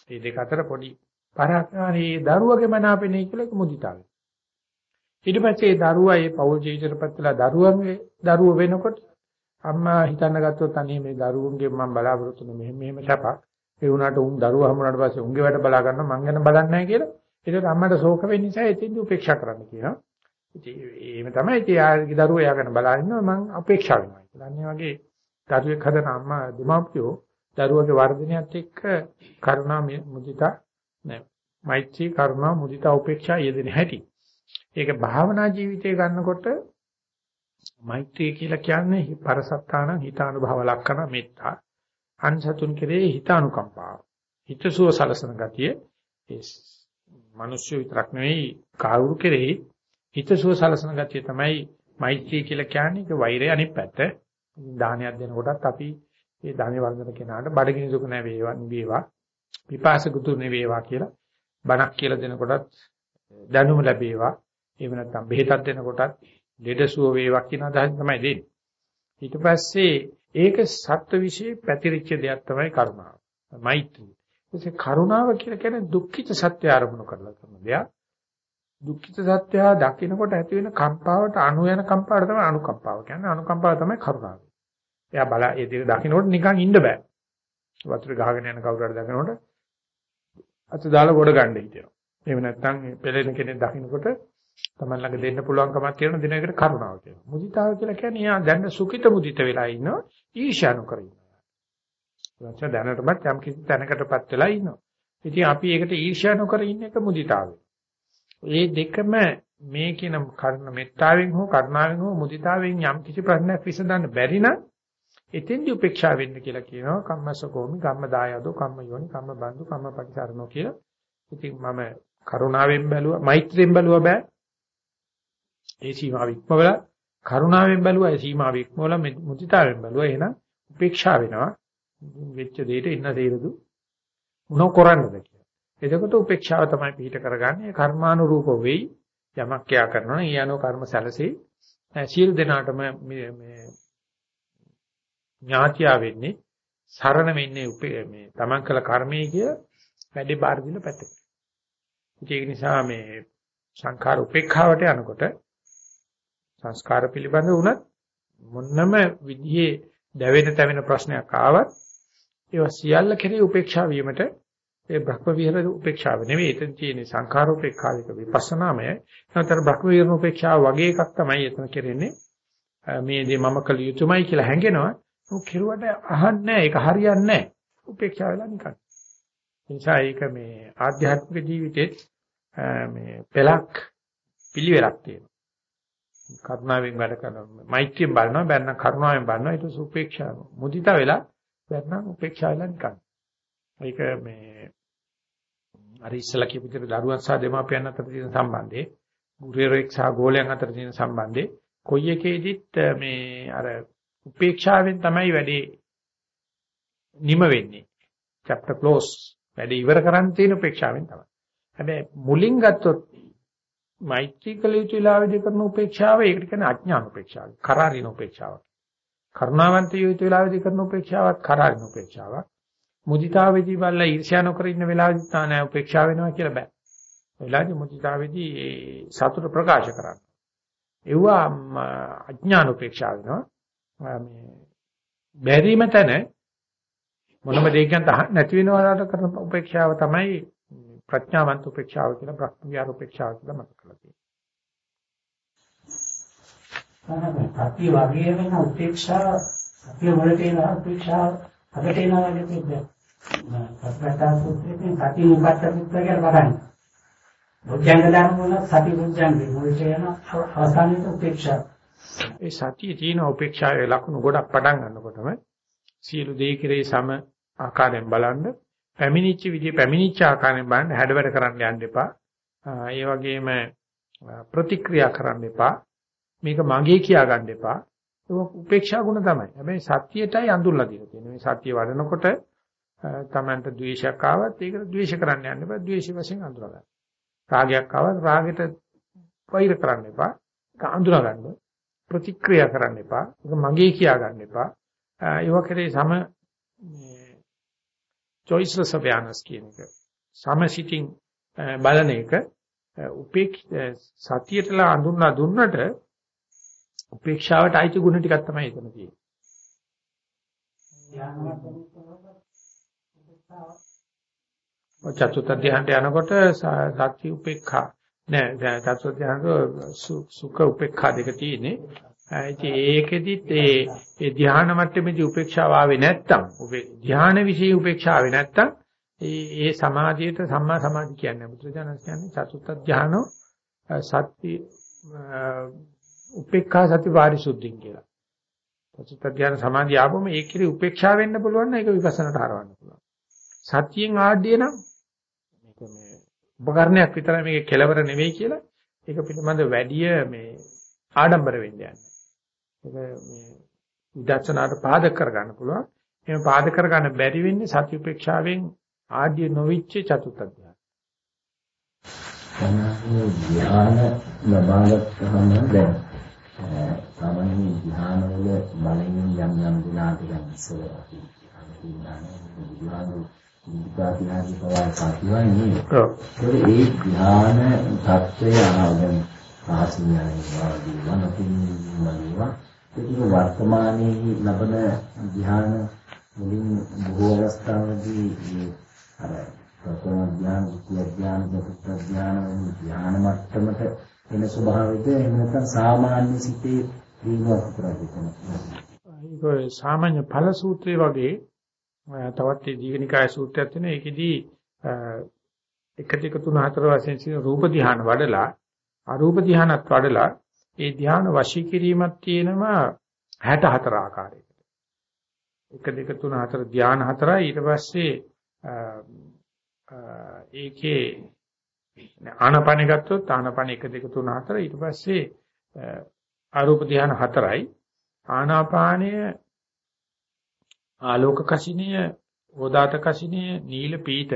මේ දෙක අතර පොඩි පරාකාරී දරුවගේ මනාපෙනේ කියලා එක මුදිතාවයි. ඊට පස්සේ ඒ දරුවා ඒ පෞල් ජීවිතයටපත් වෙලා දරුවන්ගේ දරුව වෙනකොට අම්මා හිතන්න ගත්තොත් අනේ මේ දරුවන්ගේ මම බලාපොරොත්තු වෙන මෙහෙම මෙහෙම සැපක්. ඒ වුණාට උන් දරුවා හමුනාට පස්සේ උන්ගේ වැඩ බලා ගන්නවා මං ගැන බලන්නේ නැහැ කියලා. ඒකට අම්මට ශෝක වෙන්න නිසා එතින්දි උපේක්ෂා කරන්න කියනවා. ඉතින් එහෙම තමයි ඉතින් යාගේ දරුවෝ යාගෙන බලා ඉන්නවා මං අපේක්ෂා වෙනවා කියලා. අන්නේ වගේ දරුවෙක් හදන අම්මා දෙමාපියෝ දරුවගේ වර්ධනයත් එක්ක කරුණා මුදිතා නෑ මෛත්‍රී කරුණා මුදිතා උපේක්ෂා යෙදෙන හැටි. ඒක භාවනා ජීවිතය ගන්නකොට මෛත්‍රී කියලා කියන්නේ පරසත්තාන හිතානුභව ලක්කන මෙත්තා. අන්සතුන් කෙරේ හිතානුකම්පාව. හිතසුව සලසන ගතිය ඒ මිනිස්සු විතරක් නෙවෙයි කාවුරු කෙරේ හිතසුව සලසන ගතිය තමයි මෛත්‍රී කියලා කියන්නේ. ඒක වෛරය අනිත් පැත්ත. දානයක් දෙනකොටත් අපි ඒ දානේ වන්දන කෙනාට බඩගිනි දුක නැ වේවා නිවේවා පිපාසකුතු නෙවේවා කියලා බණක් කියලා දෙනකොටත් දැනුම ලැබේවා එහෙම නැත්නම් බෙහෙතක් දෙනකොටත් ලෙඩසුව වේවා කියන අදහස තමයි දෙන්නේ. ඊට පස්සේ ඒක සත්ත්වවිශේ පැතිරිච්ච දෙයක් තමයි කරුණාව. මෛත්‍රී ඒ කරුණාව කියලා කියන්නේ දුක්ඛිත සත්‍ය ආරමුණු කරලා කරන දෙයක්. දුක්ඛිත සත්‍ය දකිනකොට ඇති වෙන කම්පාවට අනු යන කම්පාවට තමයි අනුකම්පාව. කියන්නේ අනුකම්පාව තමයි කරුණාව. එයා බල ඒ දෙක දකිනකොට නිකන් ඉන්න බෑ. වතුර ගහගෙන යන කවුරු හරි දකිනකොට අත දාලා ගොඩ ගන්න හිතෙනවා. එහෙම නැත්නම් පෙළෙන කෙනෙක් දකින්නකොට තමන් ළඟ දෙන්න පුළුවන්කමක් තියෙන දිනයකට කරුණාව කියනවා. මුදිතාව කියලා කියන්නේ යා දැන් සුඛිත මුදිත වෙලා ඉන්නවා ඊර්ෂ්‍යානු කර ඉන්නවා. එවච දැනටමත් යම් කිසි තැනකටපත් වෙලා ඉන්නවා. ඉතින් අපි ඒකට ඊර්ෂ්‍යා නොකර ඉන්න එක මුදිතාවයි. මේ දෙකම මේ කියන කර්ණ මෙත්තාවෙන් හෝ කරුණාවෙන් හෝ මුදිතාවෙන් යම් කිසි ප්‍රශ්නයක් විසඳන්න බැරි නම් එතෙන්දී උපේක්ෂා වෙන්න කියලා කියනවා කම්මසකෝමි කම්ම දායදෝ කම්ම යෝනි කම්ම බන්දු කම්ම පටිසරණෝ කියලා. ඉතින් මම කරුණාවෙන් බැලුවා මෛත්‍රියෙන් බැලුවා බෑ. ඒ සීමාව ඉක්මවලා කරුණාවෙන් බැලුවා ඒ සීමාව ඉක්මවලා මුදිතාවෙන් බැලුවා එහෙනම් උපේක්ෂා වෙනවා. වෙච්ච දෙයට ඉන්න දේරදු මොන කරන්නද කියලා. එතකොට උපේක්ෂාව තමයි පිළිට කරගන්නේ කර්මානුරූප වෙයි යමක් ක්‍යා කරනවා නම් ඊයනෝ කර්ම සැලසෙයි. සියලු දෙනාටම මේ ඥාතියා වෙන්නේ සරණ වෙන්නේ උපේ මේ තමන් කළ කර්මයේ කිය වැඩි බාර දීලා පැත්තකට. ඒක නිසා මේ සංඛාර උපේක්ඛාවට යනකොට සංස්කාර පිළිබඳ වුණත් මොන්නම විදිහේ දැවෙන තැවෙන ප්‍රශ්නයක් ආවත් ඒවා සියල්ල කෙරේ උපේක්ෂා වීමට ඒ බ්‍රහ්ම විහර උපේක්ෂාව නෙවෙයි එතන තියෙන්නේ සංඛාර උපේක්ඛාවික විපස්සනාමය. නැත්නම් බ්‍රහ්ම විහර උපේක්ෂාව වගේ එකක් තමයි එතන කෙරෙන්නේ. මේ දේ මම කළ යුතුමයි කියලා හැඟෙනවා. ਉਹ කෙරුවට අහන්නේ ඒක හරියන්නේ නැහැ. උපේක්ෂා වෙලා නිකන්. ඒ නිසා ඒක මේ ආධ්‍යාත්මික ජීවිතේ මේ පළක් පිළිවෙලක් තියෙනවා. කරුණාවෙන් වැඩ කරනවා. මෛත්‍රියෙන් බලනවා, බැන්න කරුණාවෙන් බලනවා. ඊට උපේක්ෂාව. මුදිතා වෙලා බැන්න උපේක්ෂා වෙලා නිකන්. ඒක මේ අර ඉස්සලා කියපු විදිහට දරුවන් සහ දෙමාපියන් අතර තියෙන සම්බන්ධේ, ගුරුවරයෙක් සහ ගෝලයන් අතර තියෙන සම්බන්ධේ කොයි එකේදිත් මේ අර උපේක්ෂාවෙන් තමයි වැඩේ නිම වෙන්නේ. chapter close. වැඩේ ඉවර කරන්න තියෙන උපේක්ෂාවෙන් තමයි. හැබැයි මුලින් ගත්තොත් මෛත්‍රී කළ යුතු වෙලාවේදී කරන උපේක්ෂාව ඒකට කියන්නේ අඥාන උපේක්ෂාව. කරාරින උපේක්ෂාව. කරුණාවන්ත යුතු වෙලාවේදී කරන උපේක්ෂාවත් කරාරින උපේක්ෂාවක්. මුදිතාවේදී බලලා ඊර්ෂ්‍යා නොකර ඉන්න වෙලාවෙදි තානෑ උපේක්ෂා වෙනවා කියලා බෑ. වෙලාවේදී මුදිතාවේදී සතුට ප්‍රකාශ කරන්න. ඒවා අඥාන උපේක්ෂා වෙනවා. මේ බැරිම තැන මොනම දෙයකින් නැති වෙනවාට කරන උපේක්ෂාව තමයි ප්‍රඥාවන්ත උපේක්ෂාව කියලා බ්‍රහ්ම විහාර උපේක්ෂාව කියලා මතක කරලා තියෙනවා. අපි වගේ වෙන උපේක්ෂාව අපි වලට එන උපේක්ෂාව අපිට එනවා වගේ තිබ්බා. සත්‍යතා සූත්‍රයෙන් සති උපත්ත පුත්‍ර කියලා බලන්න. බුද්ධංග ධර්ම වල සති බුද්ධංගේ මුලට යන අවසානයේ උපේක්ෂාව. ඒ සතියේ තියෙන උපේක්ෂාවේ ලක්ෂණ ගොඩක් පටන් ගන්නකොටම සියලු දේ කෙරේ සම ආකාරයෙන් බලන්න පැමිණිච්ච විදිහ පැමිණිච්ච ආකාරයෙන් බලන්න හැඩවැඩ කරන්න යන්න එපා. ඒ වගේම ප්‍රතික්‍රියා කරන්න එපා. මේක මගේ කියා ගන්න එපා. ඒක උපේක්ෂා ගුණ තමයි. හැබැයි සත්‍යයටයි අඳුල්ලා දීලා තියෙන්නේ. මේ සත්‍ය වඩනකොට තමන්ට ද්වේෂයක් ආවත් ඒකට ද්වේෂ කරන්න යන්න එපා. ද්වේෂ වශයෙන් අඳුරා ගන්න. රාගයක් ආවත් රාගෙට වෛර කරන්න එපා. ඒක අඳුරා ගන්න. ප්‍රතික්‍රියා කරන්න එපා. ඒක මගේ කියා ගන්න එපා. ඒව කරේ සම choiceless awareness කියන එක. සම සිටින් බලන එක උපේක්ෂ සතියටලා අඳුන්නා දුන්නට උපේක්ෂාවට අයිති ගුණ ටිකක් තමයි එතන තියෙන්නේ. චතුත් ධ්‍යානට යනකොට සත්‍ය උපේක්ඛා නෑ චතුත් ධ්‍යානක සුඛ උපේක්ඛා දෙක තියෙන්නේ. ඉතින් ඒකෙදිත් ඒ ඒ ධ්‍යාන මට්ටමේදී උපේක්ෂාව ආවේ නැත්තම් ධ්‍යාන વિશે උපේක්ෂාවේ නැත්තම් ඒ ඒ සමාධියට සම්මා සමාධි කියන්නේ බුදුරජාණන් කියන්නේ චතුත් ධ්‍යානෝ සත්‍ය උපේක්ඛා සති පාරිශුද්ධිය කියලා. චතුත් ධ්‍යාන සමාධිය ආවම ඒකේ උපේක්ෂා වෙන්න පුළුවන් නම් ඒක විපස්සනාට හරවන්න පුළුවන්. සතියෙන් ආඩිය නම් මේක මේ උපකරණයක් විතරයි මේක කෙලවර නෙවෙයි කියලා ඒක පිළිබඳ වැඩි මේ ආඩම්බර වෙන්න යන්නේ. ඒක මේ විදර්ශනාට පාදක කරගන්න පුළුවන්. එහෙම පාදක කරගන්න බැරි වෙන්නේ සති උපේක්ෂාවෙන් ආඩිය නොවිච්ච චතුත් ධ්‍යාන. සමාධි ධ්‍යාන ලබාගත්තාම දැන් සාමාන්‍ය ධ්‍යාන වල බලයෙන් යම් යම් පවා සාතිවන්නේ ඒ ධ්‍යාන தත්ත්වය ආවම ආසියයන් වාදී වනකින් මනිවා ඒක වර්තමානයේ ලබන ධ්‍යාන මුලින් බොහෝ අවස්ථාවලදී අර ප්‍රථම ධ්‍යාන, ද්විතිය ධ්‍යාන, චතුර්ථ ධ්‍යාන වගේ ධ්‍යාන මට්ටමට එන ස්වභාවයද එහෙම නැත්නම් සාමාන්‍ය සිතේ දීවක් කරගන්න. ඒක සාමාන්‍ය ඵල සූත්‍රය වගේ තවත් ඒ දීඝනිකාය සූත්‍රයක් තියෙනවා. ඒකෙදී 1 2 3 4 වශයෙන් තියෙන රූප ධ්‍යාන වඩලා අරූප ධ්‍යානත් වඩලා ඒ ධ්‍යාන වශී කිරීමක් තියෙනවා 64 ආකාරයකට. 1 2 3 4 ධ්‍යාන හතරයි. ඊට පස්සේ ඒකේ ආනපන ගත්තොත් ආනපන 1 2 3 4 ඊට පස්සේ ආරූප ධ්‍යාන හතරයි. ආනාපානය ආලෝක කසිනිය ඕදාත කසිනිය නීල පීත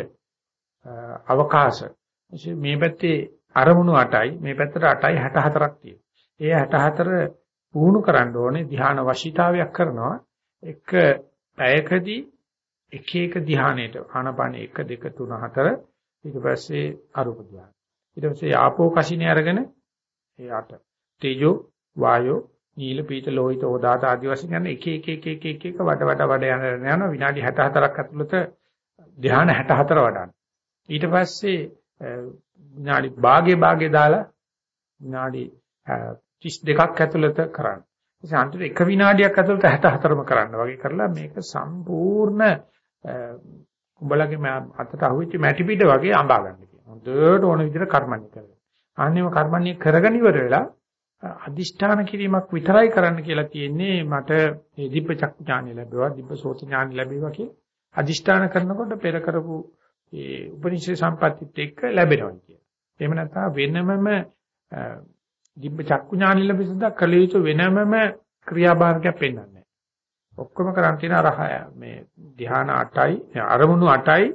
අවකාශ. මේ පැත්තේ අරමුණු 8යි මේ පැත්තට 8යි 64ක් තියෙනවා ඒ 64 පුහුණු කරන්න ඕනේ ධ්‍යාන වශීතාවයක් කරනවා එක පැයකදී එක එක ධ්‍යානයට ආනපාන 1 2 3 4 ඊට පස්සේ අරූප ධ්‍යාන. ඊට පස්සේ ආපෝ කසිනේ අරගෙන ඒ අට තේජෝ වායෝ නීල පීත ලෝහිත ඕදාත ආදි වශයෙන් යන එක එක එක එක එක එක වඩ වඩ වඩ යන යන විනාඩි 64ක් ඇතුළත ධ්‍යාන 64 වඩන්න. ඊට පස්සේ විනාඩි භාගේ භාගේ දාලා විනාඩි 32ක් ඇතුළත කරන්න. ඉතින් අන්තිමට එක විනාඩියක් ඇතුළත 64ම කරන්න වගේ කරලා මේක සම්පූර්ණ උඹලගේ අතට අහුවෙච්ච මැටි පිට වගේ අඹා ගන්න කියනවා. හොඳට ඕන විදිහට කර්මන්නේ කරගන්න. අන්නේම කර්මන්නේ කරගෙන ඉවර වෙලා අදිෂ්ඨාන කිරීමක් විතරයි කරන්න කියලා තියෙන්නේ මට මේ දිබ්බ චක්ඥානය ලැබෙවා දිබ්බ සෝත ඥානය ලැබෙවා කියලා අදිෂ්ඨාන කරනකොට පෙර කරපු ඒ උපනිෂේ සම්පත්තිත් එක්ක ලැබෙනවා කියන. එහෙම නැත්නම් වෙනමම දිබ්බ චක්ඥානය ලැබෙසදා කළ යුතු වෙනමම ක්‍රියාභාරයක් පෙන්වන්නේ නැහැ. ඔක්කොම කරන් තියෙන අරහය මේ ධ්‍යාන 8යි අරමුණු 8යි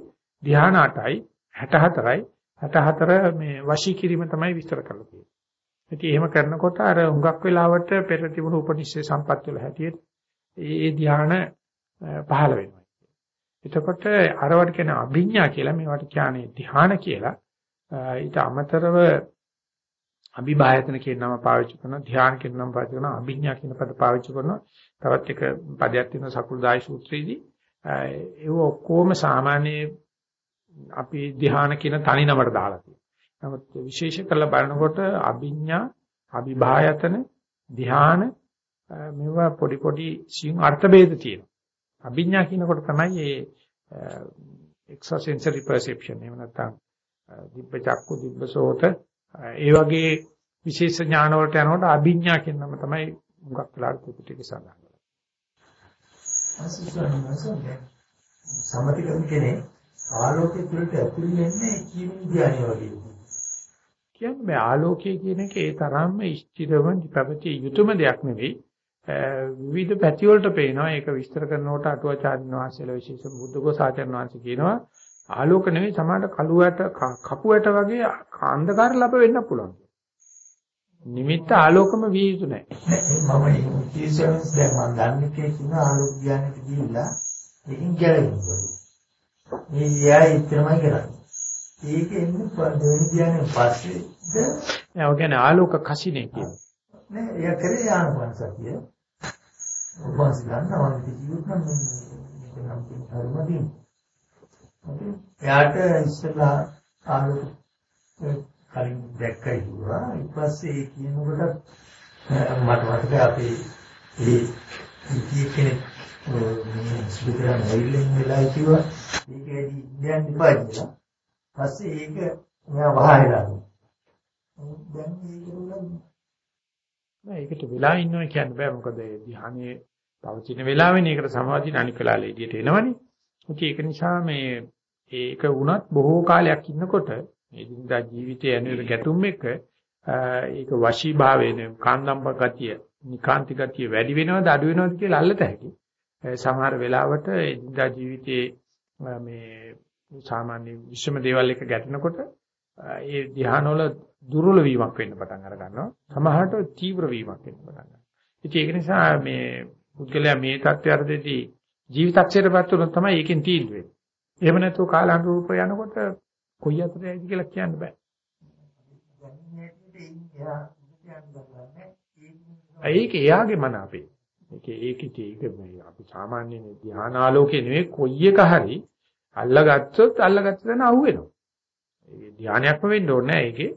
ධ්‍යාන 8යි 64යි 64 මේ වශී කිරීම තමයි විස්තර කරලා තියෙන්නේ. ඉතින් එහෙම කරනකොට අර හුඟක් වෙලාවට පෙර තිබුණු උපනිෂේ සම්පත් වල හැටියට ඒ ධ්‍යාන පහළ වෙනවා. එතකොට අරවට කියන අභිඥා කියලා මේවට කියන්නේ ධ්‍යාන කියලා. ඊට අමතරව අභිභායතන කියන නම පාවිච්චි කරනවා ධ්‍යාන කියන නම පාවිච්චි කරනවා අභිඥා කියන පද පාවිච්චි කරනවා. තවත් එක පදයක් තියෙනවා සකුල්දායි සූත්‍රයේදී. ඒව ඔක්කොම සාමාන්‍ය අපි ධ්‍යාන කියන තනි නමට දාලා තියෙනවා. නමුත් විශේෂ කරලා බලනකොට අභිඥා, අභිභායතන, ධ්‍යාන මේවා පොඩි පොඩි සියුම් අර්ථ ભેද තියෙනවා. අභිඥා කියනකොට තමයි මේ එක්ස්ට්‍රා සෙන්සරි පර්සෙප්ෂන් එහෙම නැත්නම් දිබ්බ චක්කු දිබ්බ සෝත ඒ වගේ විශේෂ ඥාන වලට යනකොට අභිඥා කියන නම තමයි මුගක් වෙලාවට ත්‍රිපිටකේ සඳහන් කරන්නේ. සමතිකම් කෙනේ ආලෝකයේ තුලට ඇතුළු වෙන්නේ කීමින් ධානය වගේ. කියන්නේ මේ ආලෝකය කියන එක ඒ තරම්ම ස්ථිරව පැවතිය යුතුම දෙයක් නෙවෙයි. විවිධ පැති වලට පේනවා. ඒක විස්තර කරනකොට අටුවාචාර්ය වහන්සේලා විශේෂ බුද්ධඝෝසාචාර්ය වහන්සේ කියනවා ආලෝක නෙවෙයි සමහරට කළුවට කපුවට වගේ අන්ධකාර ලැබ වෙන්න පුළුවන්. නිමිත්ත ආලෝකම විය යුතු නැහැ. මම ඉතිසෙන්ස් දැන් මම දන්නේ කියන ආලෝක ඥානෙට ගිහිල්ලා ඒකින් ගැලවෙන්න මේ යා ඉතරමයි කරන්නේ. ඒක එන්නේ දෙවෙනි ඥානෙ පස්සේද? ඒ කියන්නේ ආලෝක කසිනේ කියන්නේ. නෑ එයා කරේ යානපන්සතිය. ඔබස් ගන්නවා නම් මේක නම්. එයාට ඉස්සලා ආලෝක කලින් දැක්කයි කිව්වා. ඊට පස්සේ ඒ කියනකොට මට මතකයි අපි ඒ ඉති කෙනෙක් ස්පීකර් මොයිලෙන් වෙලා කිව්වා. ඒකේදී දැන් ඉපා කියලා. පස්සේ ඒක මෙයා වහලා දැන් ඒක නෑ ඒකට වෙලා ඉන්නවා කියන්න බෑ මොකද ඒ ධ්‍යානයේ පවතින වෙලාවෙනේ ඒකට සමාධිය අනික් වෙලාවෙ එළියට එනවනේ. ඒක නිසා මේ ඒක වුණත් බොහෝ කාලයක් ඉන්නකොට මේ දිනදා ජීවිතයේ ඇනුවර ගැටුම් එක ඒක වශී භාවයෙන් කාන්දම්බ ගතිය, නිකාන්ති ගතිය වැඩි වෙනවද අඩු වෙනවද කියලා අල්ලත හැකි. සමහර වෙලාවට දිනදා ජීවිතයේ මේ සාමාන්‍ය විශ්වම දේවල් එක ගැටෙනකොට ඒ ධ්‍යානවල දුර්වල වීමක් වෙන්න පටන් අර ගන්නවා. සමහරට තීව්‍ර වීමක් වෙන්න පටන් ගන්නවා. ඉතින් ඒක නිසා මේ පුද්ගලයා මේ தත්ත්වයටදී ජීවිතක්ෂයටපත් වුණොත් තමයි ඒකෙන් තීන්දුව වෙන්නේ. එහෙම නැතුව කාලානුරූප යනකොට කොයි අතරේද කියලා කියන්න බෑ. ඒක එයාගේ මන අපේ. ඒක ඒකිට ඒක මේ අපි සාමාන්‍ය ධානාලෝකේ නෙවෙයි කොයි එක හරි අල්ලගත්තොත් අල්ලගත්ත තැන අහුවෙනවා. ඒ ධානයක්ම වෙන්න ඕනේ නැහැ ඒකේ.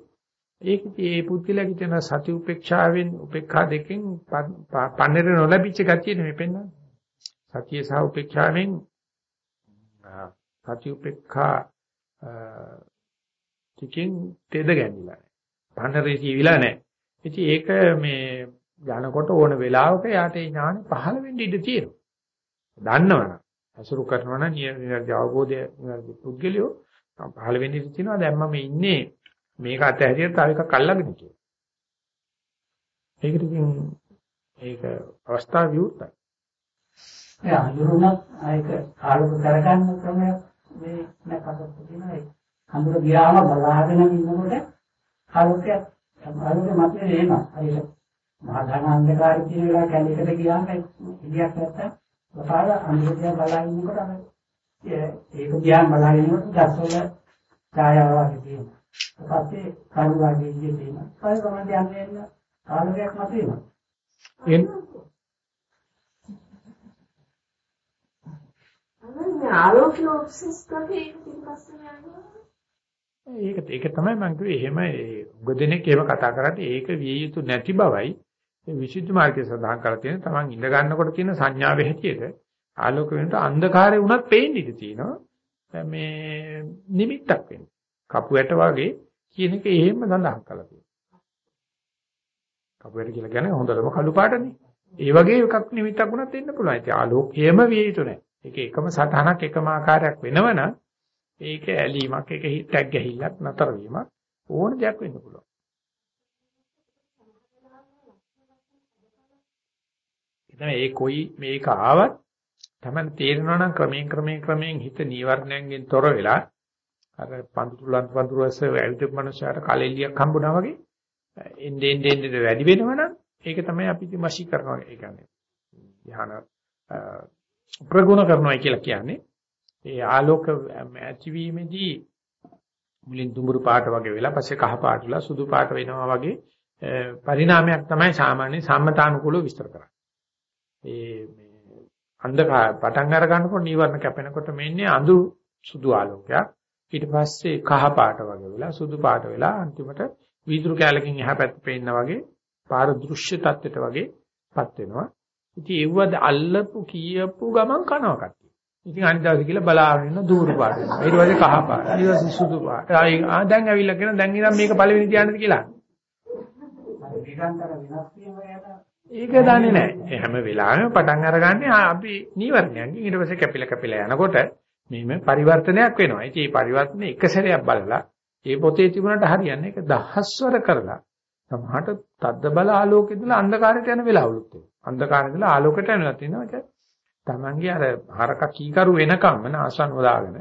ඒක ඉතින් ඒ පුද්ගලයාගේ තියෙන සති උපේක්ෂාවෙන් උපේක්ඛා දෙකෙන් පන්නර නොලැබිච්ච ගතිය නෙමෙයි පෙන්වන්නේ. සතිය සහ උපේක්ෂාවෙන් සති උපේක්ඛා ටිකෙන් තෙද ගැන්විලා නැහැ. පන්නරේ කියවිලා නැහැ. ඉතින් ඒක මේ යනකොට ඕන වෙලාවක යාට ඒ ඥාන පහළ වෙන්න ඉඩ තියෙනවා. දන්නවනම් අසුරු කරනවා නම් නිර්ජ අවබෝධය පුද්ගලියෝ පහළ වෙන්න ඉඩ තියෙනවා. දැන් මම ඉන්නේ මේක අතහැරියට තව එකක් අල්ලගෙන කියලා. ඒකට ඉතින් ඒක අවස්ථාව විවෘතයි. ඒ අඳුරුණත් ඒක ආලෝක කරගන්න ක්‍රමයක් මේ නැකසත් තියෙනවා ඒ අඳුර ගියාම බලාගෙන ඉන්නකොට ආලෝකයක් ආලෝකෙ මතේ එනවා ඒක මහා ධන අන්ධකාරය කියන එක කැලේකට ගියාම ඉලියක් නැත්තම් බපාර අඳුර දිහා බලා ඉන්නකොට ඒක දිහා බලගෙන ඉන්නකොට ගස්වල ඡායාව වගේ තියෙනවා. ඊට පස්සේ කණු වගේ ඉන්නේ තියෙනවා. ඒ තමයි යන්නේ යන කාලයක් මත වෙනවා. එන් අනේ ආලෝක ඔබ්සෙස් කරේ ඒක පිටපස්සෙන් යනවා. ඒක ඒක තමයි මම කිව්වේ එහෙම ඒ උගදෙනෙක් එහෙම කතා කරද්දී ඒක විය යුතු නැති බවයි මේ විසුද්ධි මාර්ගයේ සඳහන් කරලා තියෙන තමන් ඉඳ ගන්නකොට තියෙන සංඥාවේ හැටියට ආලෝක වෙනට අන්ධකාරය වුණත් පේන්න ඉඩ තියෙනවා. මේ නිමිත්තක් වෙන්නේ කපු ඇට වගේ කියන එක එහෙම සඳහන් කරලා තියෙනවා. කපු ඇට කියලා කියන්නේ හොඳටම කළු පාටනේ. ඒ වගේ එකක් නිමිත්තක් වුණත් එන්න පුළුවන්. ඒ ආලෝකයම විය යුතු නැහැ. ඒක එකම සටහනක් එකම ආකාරයක් වෙනවනම් ඒක ඇලීමක් ඒක ටැග් ගැහිල්ලක් නතර වීමක් ඕන දෙයක් වෙන්න පුළුවන්. ඉතින් ඒ කොයි මේක ආවත් තමයි තේරෙනවා නම් ක්‍රමයෙන් ක්‍රමයෙන් ක්‍රමයෙන් හිත නීවරණයෙන් තොර වෙලා අර පඳුරුලන් පඳුරස ඇවිත් මනුස්සයාට කලෙලියක් හම්බුනා වගේ එන්නේ එන්නේ එන්නේ වැඩි වෙනවනම් ඒක තමයි අපි ඉතින් වශී කරනවා ඒ කියන්නේ. ධ්‍යාන ප්‍රගුණ කරනවා කියලා කියන්නේ ඒ ආලෝක ඇතිවීමේදී මුලින් දුඹුරු පාට වගේ වෙලා පස්සේ කහ පාට වෙලා සුදු පාට වෙනවා වගේ පරිණාමයක් තමයි සාමාන්‍ය සම්මතානුකූලව විස්තර කරන්නේ. ඒ මේ අන්ධකාර පටන් අර ගන්නකොට නීවරණ කැපෙනකොට මෙන්නේ අඳු සුදු ආලෝකයක්. ඊට පස්සේ කහ පාට වගේ වෙලා සුදු පාට වෙලා අන්තිමට වීදුරු කැලකින් එහා පැත්ත පේන්න වගේ පාර දෘශ්‍ය තත්ත්වයට වගේපත් වෙනවා. ඉතින් ඒවද අල්ලපු කියපු ගමන් කනවා කට්ටිය. ඉතින් අනිත් දවසේ කියලා බලාගෙන ඉන්න දూరు පාට වෙනවා. ඊට පස්සේ කහ පාට. ඊට පස්සේ සුදු පාට. ආ දැන් ඇවිල්ලා කියන දැන් ඉතින් මේක පළවෙනි ධ්‍යානෙද කියලා. නිරන්තර වෙනස් වීම යන ඒක දන්නේ නැහැ. හැම වෙලාවෙම පටන් අරගන්නේ අපි නීවරණයන්ගෙන් ඊට පස්සේ කැපිලා කැපිලා යනකොට මේ පරිවර්තනයක් වෙනවා. ඉතින් මේ පරිවර්තනේ එක සැරයක් බලලා ඒ පොතේ තිබුණාට හරියන්නේ ඒක දහස්වර කරලා සමහරට තද්ද බල ආලෝකෙ ඉඳලා අන්ධකාරයට යන වෙලාවලුත් තියෙනවා. අන්ධකාරෙ ඉඳලා ආලෝකයට යනවා තියෙනවා. ඒක තමන්ගේ අර හරක කීකරු වෙනකම්ම නාසන් හොදාගෙන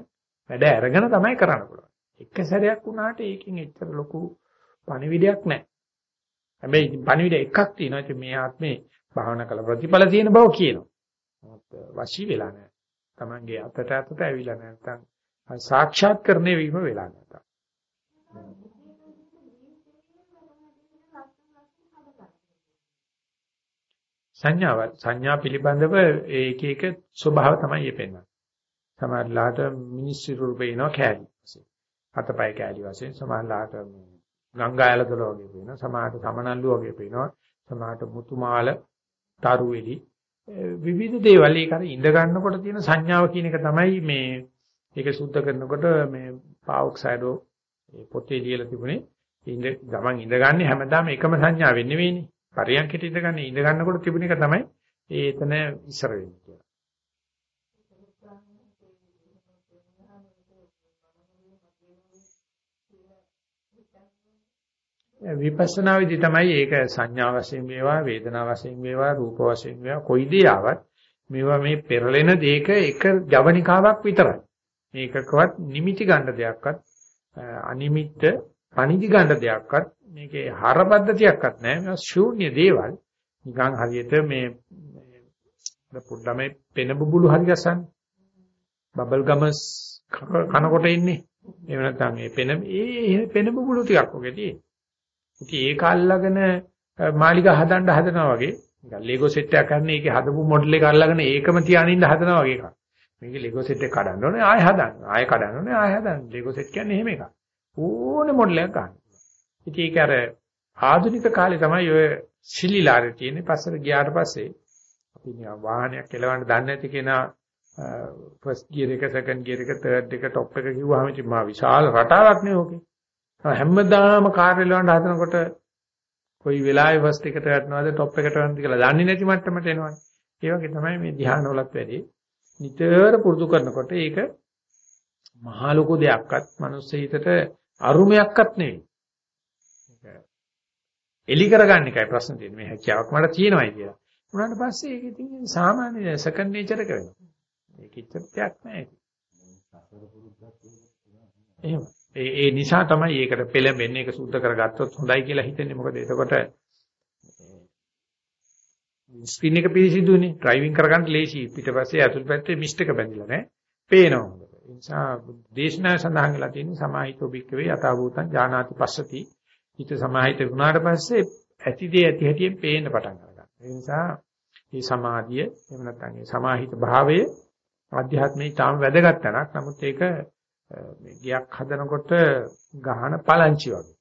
වැඩ අරගෙන තමයි කරන්න පුළුවන්. එක සැරයක් වුණාට ඒකෙන් එච්චර ලොකු පණිවිඩයක් නැහැ. හැබැයි පණිවිඩ එකක් තියෙනවා. ඒ මේ ආත්මේ භාවනා කළ ප්‍රතිඵල තියෙන බව කියනවා. මොකද වශී වෙලා නැහැ. තමන්ගේ අතට අතට ඇවිල්ලා නැත්තම් සාක්ෂාත් කරන්නේ වීම වෙලා නැත්තම්. සංඥාව සංඥා පිළිබඳව ඒක එක ස්වභාව තමයි යෙපෙන්නේ. සමහරලාට මිනිස්සු රූපේනවා කෑලි වශයෙන්. අතපය කෑලි වශයෙන් සමහරලාට ගංගායලදල වගේ පේනවා. සමහරට සමනල්ලු වගේ පේනවා. සමහරට මුතුමාල තරුවෙලි විවිධ දේවල් ඒක අර ඉඳ ගන්නකොට තියෙන සංඥාව කියන එක තමයි මේ ඒක සුද්ධ කරනකොට මේ පාවොක්සයිඩෝ ඒ පොතේ ලියලා තිබුණේ ඉඳ ගමන් ඉඳගන්නේ හැමදාම එකම සංඥාවෙන් නෙවෙයිනේ පරියන්කට ඉඳගන්නේ ඉඳ ගන්නකොට තිබුණ එක තමයි ඒ එතන ඉස්සර වෙන්නේ කියලා. විපස්සනා විදි තමයි ඒක සංඥා වශයෙන් වේවා වේදනා වශයෙන් වේවා රූප වශයෙන් වේවා කොයි දේ ආවත් මේවා මේ පෙරලෙන දෙයක එක ජවනිකාවක් විතරයි. මේකකවත් නිමිති ගන්න දෙයක්වත් අනිමිත්ත පණිදි ගන්න දෙයක්වත් මේකේ හර පද්ධතියක්වත් නැහැ. මේවා ශූන්‍ය දේවල්. නිකන් හරියට මේ පොඩ්ඩමේ පෙන බුබුලු හරි ගසන්නේ. බබල් ගමස් කනකොට ඉන්නේ. එහෙම නැත්නම් මේ පෙන ඒ පෙන බුබුලු ටිකක් වගේ තියෙන්නේ. ඉතින් ඒක අල්ලගෙන මාලිගා හදන්න හදනවා වගේ නිකන් ලෙගෝ සෙට් එකක් ගන්න ඒකේ හදපු මොඩල් එක අල්ලගෙන ඒකම තියාගෙන ඉන්න හදනවා වගේ එකක්. මේකේ ලෙගෝ සෙට් එක කඩන්න ඕනේ ආයෙ හදන්න. ආයෙ කඩන්න ඕනේ ආයෙ හදන්න. ලෙගෝ සෙට් කියන්නේ එහෙම එකක්. ඕනේ මොඩල් එකක් ගන්න. ඉතින් ඒක අර ආධුනික කාලේ තමයි ඔය සිලිලාරේ තියෙන්නේ. පස්සට ගියාට පස්සේ අපි නිකන් වාහනයක් කෙලවන්න දන්නේ නැති කෙනා ෆස්ට් ගියර් එක සෙකන්ඩ් ගියර් එක තර්ඩ් එක টොප් එක කිව්වහම ඉතින් මා විශාල රටාවක් නේ ඕකේ. හැමදාම කාර් එලවන්න හදනකොට කොයි වෙලාවෙ ෆස්ට් එකට වැටෙනවද টොප් එකට වැටෙනවද කියලා දන්නේ නැති මට්ටමට එනවනේ. ඒ වගේ තමයි මේ ධ්‍යානවලත් වැඩි. නිතර පුරුදු කරනකොට ඒක මහා ලොකු දෙයක්වත් මනුස්ස හිතට අරුමයක්වත් නෙවෙයි. එලි කරගන්න එකයි ප්‍රශ්න තියෙන්නේ. මේ හැකියාවක් මට තියෙනවයි කියලා. උනාට පස්සේ ඒක ඉතින් සාමාන්‍ය සෙකන්ඩ් නේචර් එක වෙනවා. ඒක ඉච්ඡත් දෙයක් නෑ. එහෙම. ඒ ඒ නිසා තමයි ඒකට පෙළඹෙන්නේ ඒක සුද්ධ කරගත්තොත් හොඳයි කියලා හිතන්නේ. මොකද එතකොට ස්ක්‍රීන් එක පිළිසිදුනේ. ඩ්‍රයිවිං කරගන්න ලේසි. පිටපස්සේ අතුල් පැත්තේ මිස්ට් එක බැඳිලා නැහැ. පේනවා. ඒ නිසා දේශනා සඳහන් වෙලා තියෙන සමාහිතෝ බික්කවේ යථාභූතං ඥානාති පස්සති. හිත සමාහිත වුණාට පස්සේ ඇතිදේ ඇති හැටියෙන් පේන්න පටන් ගන්නවා. ඒ නිසා මේ සමාධිය එහෙම නැත්නම් මේ සමාහිත භාවය ආධ්‍යාත්මයේ තාම වැදගත් තැනක්. නමුත් ඒක මේ ගියක් හදනකොට ගහන පලංචි වගේ.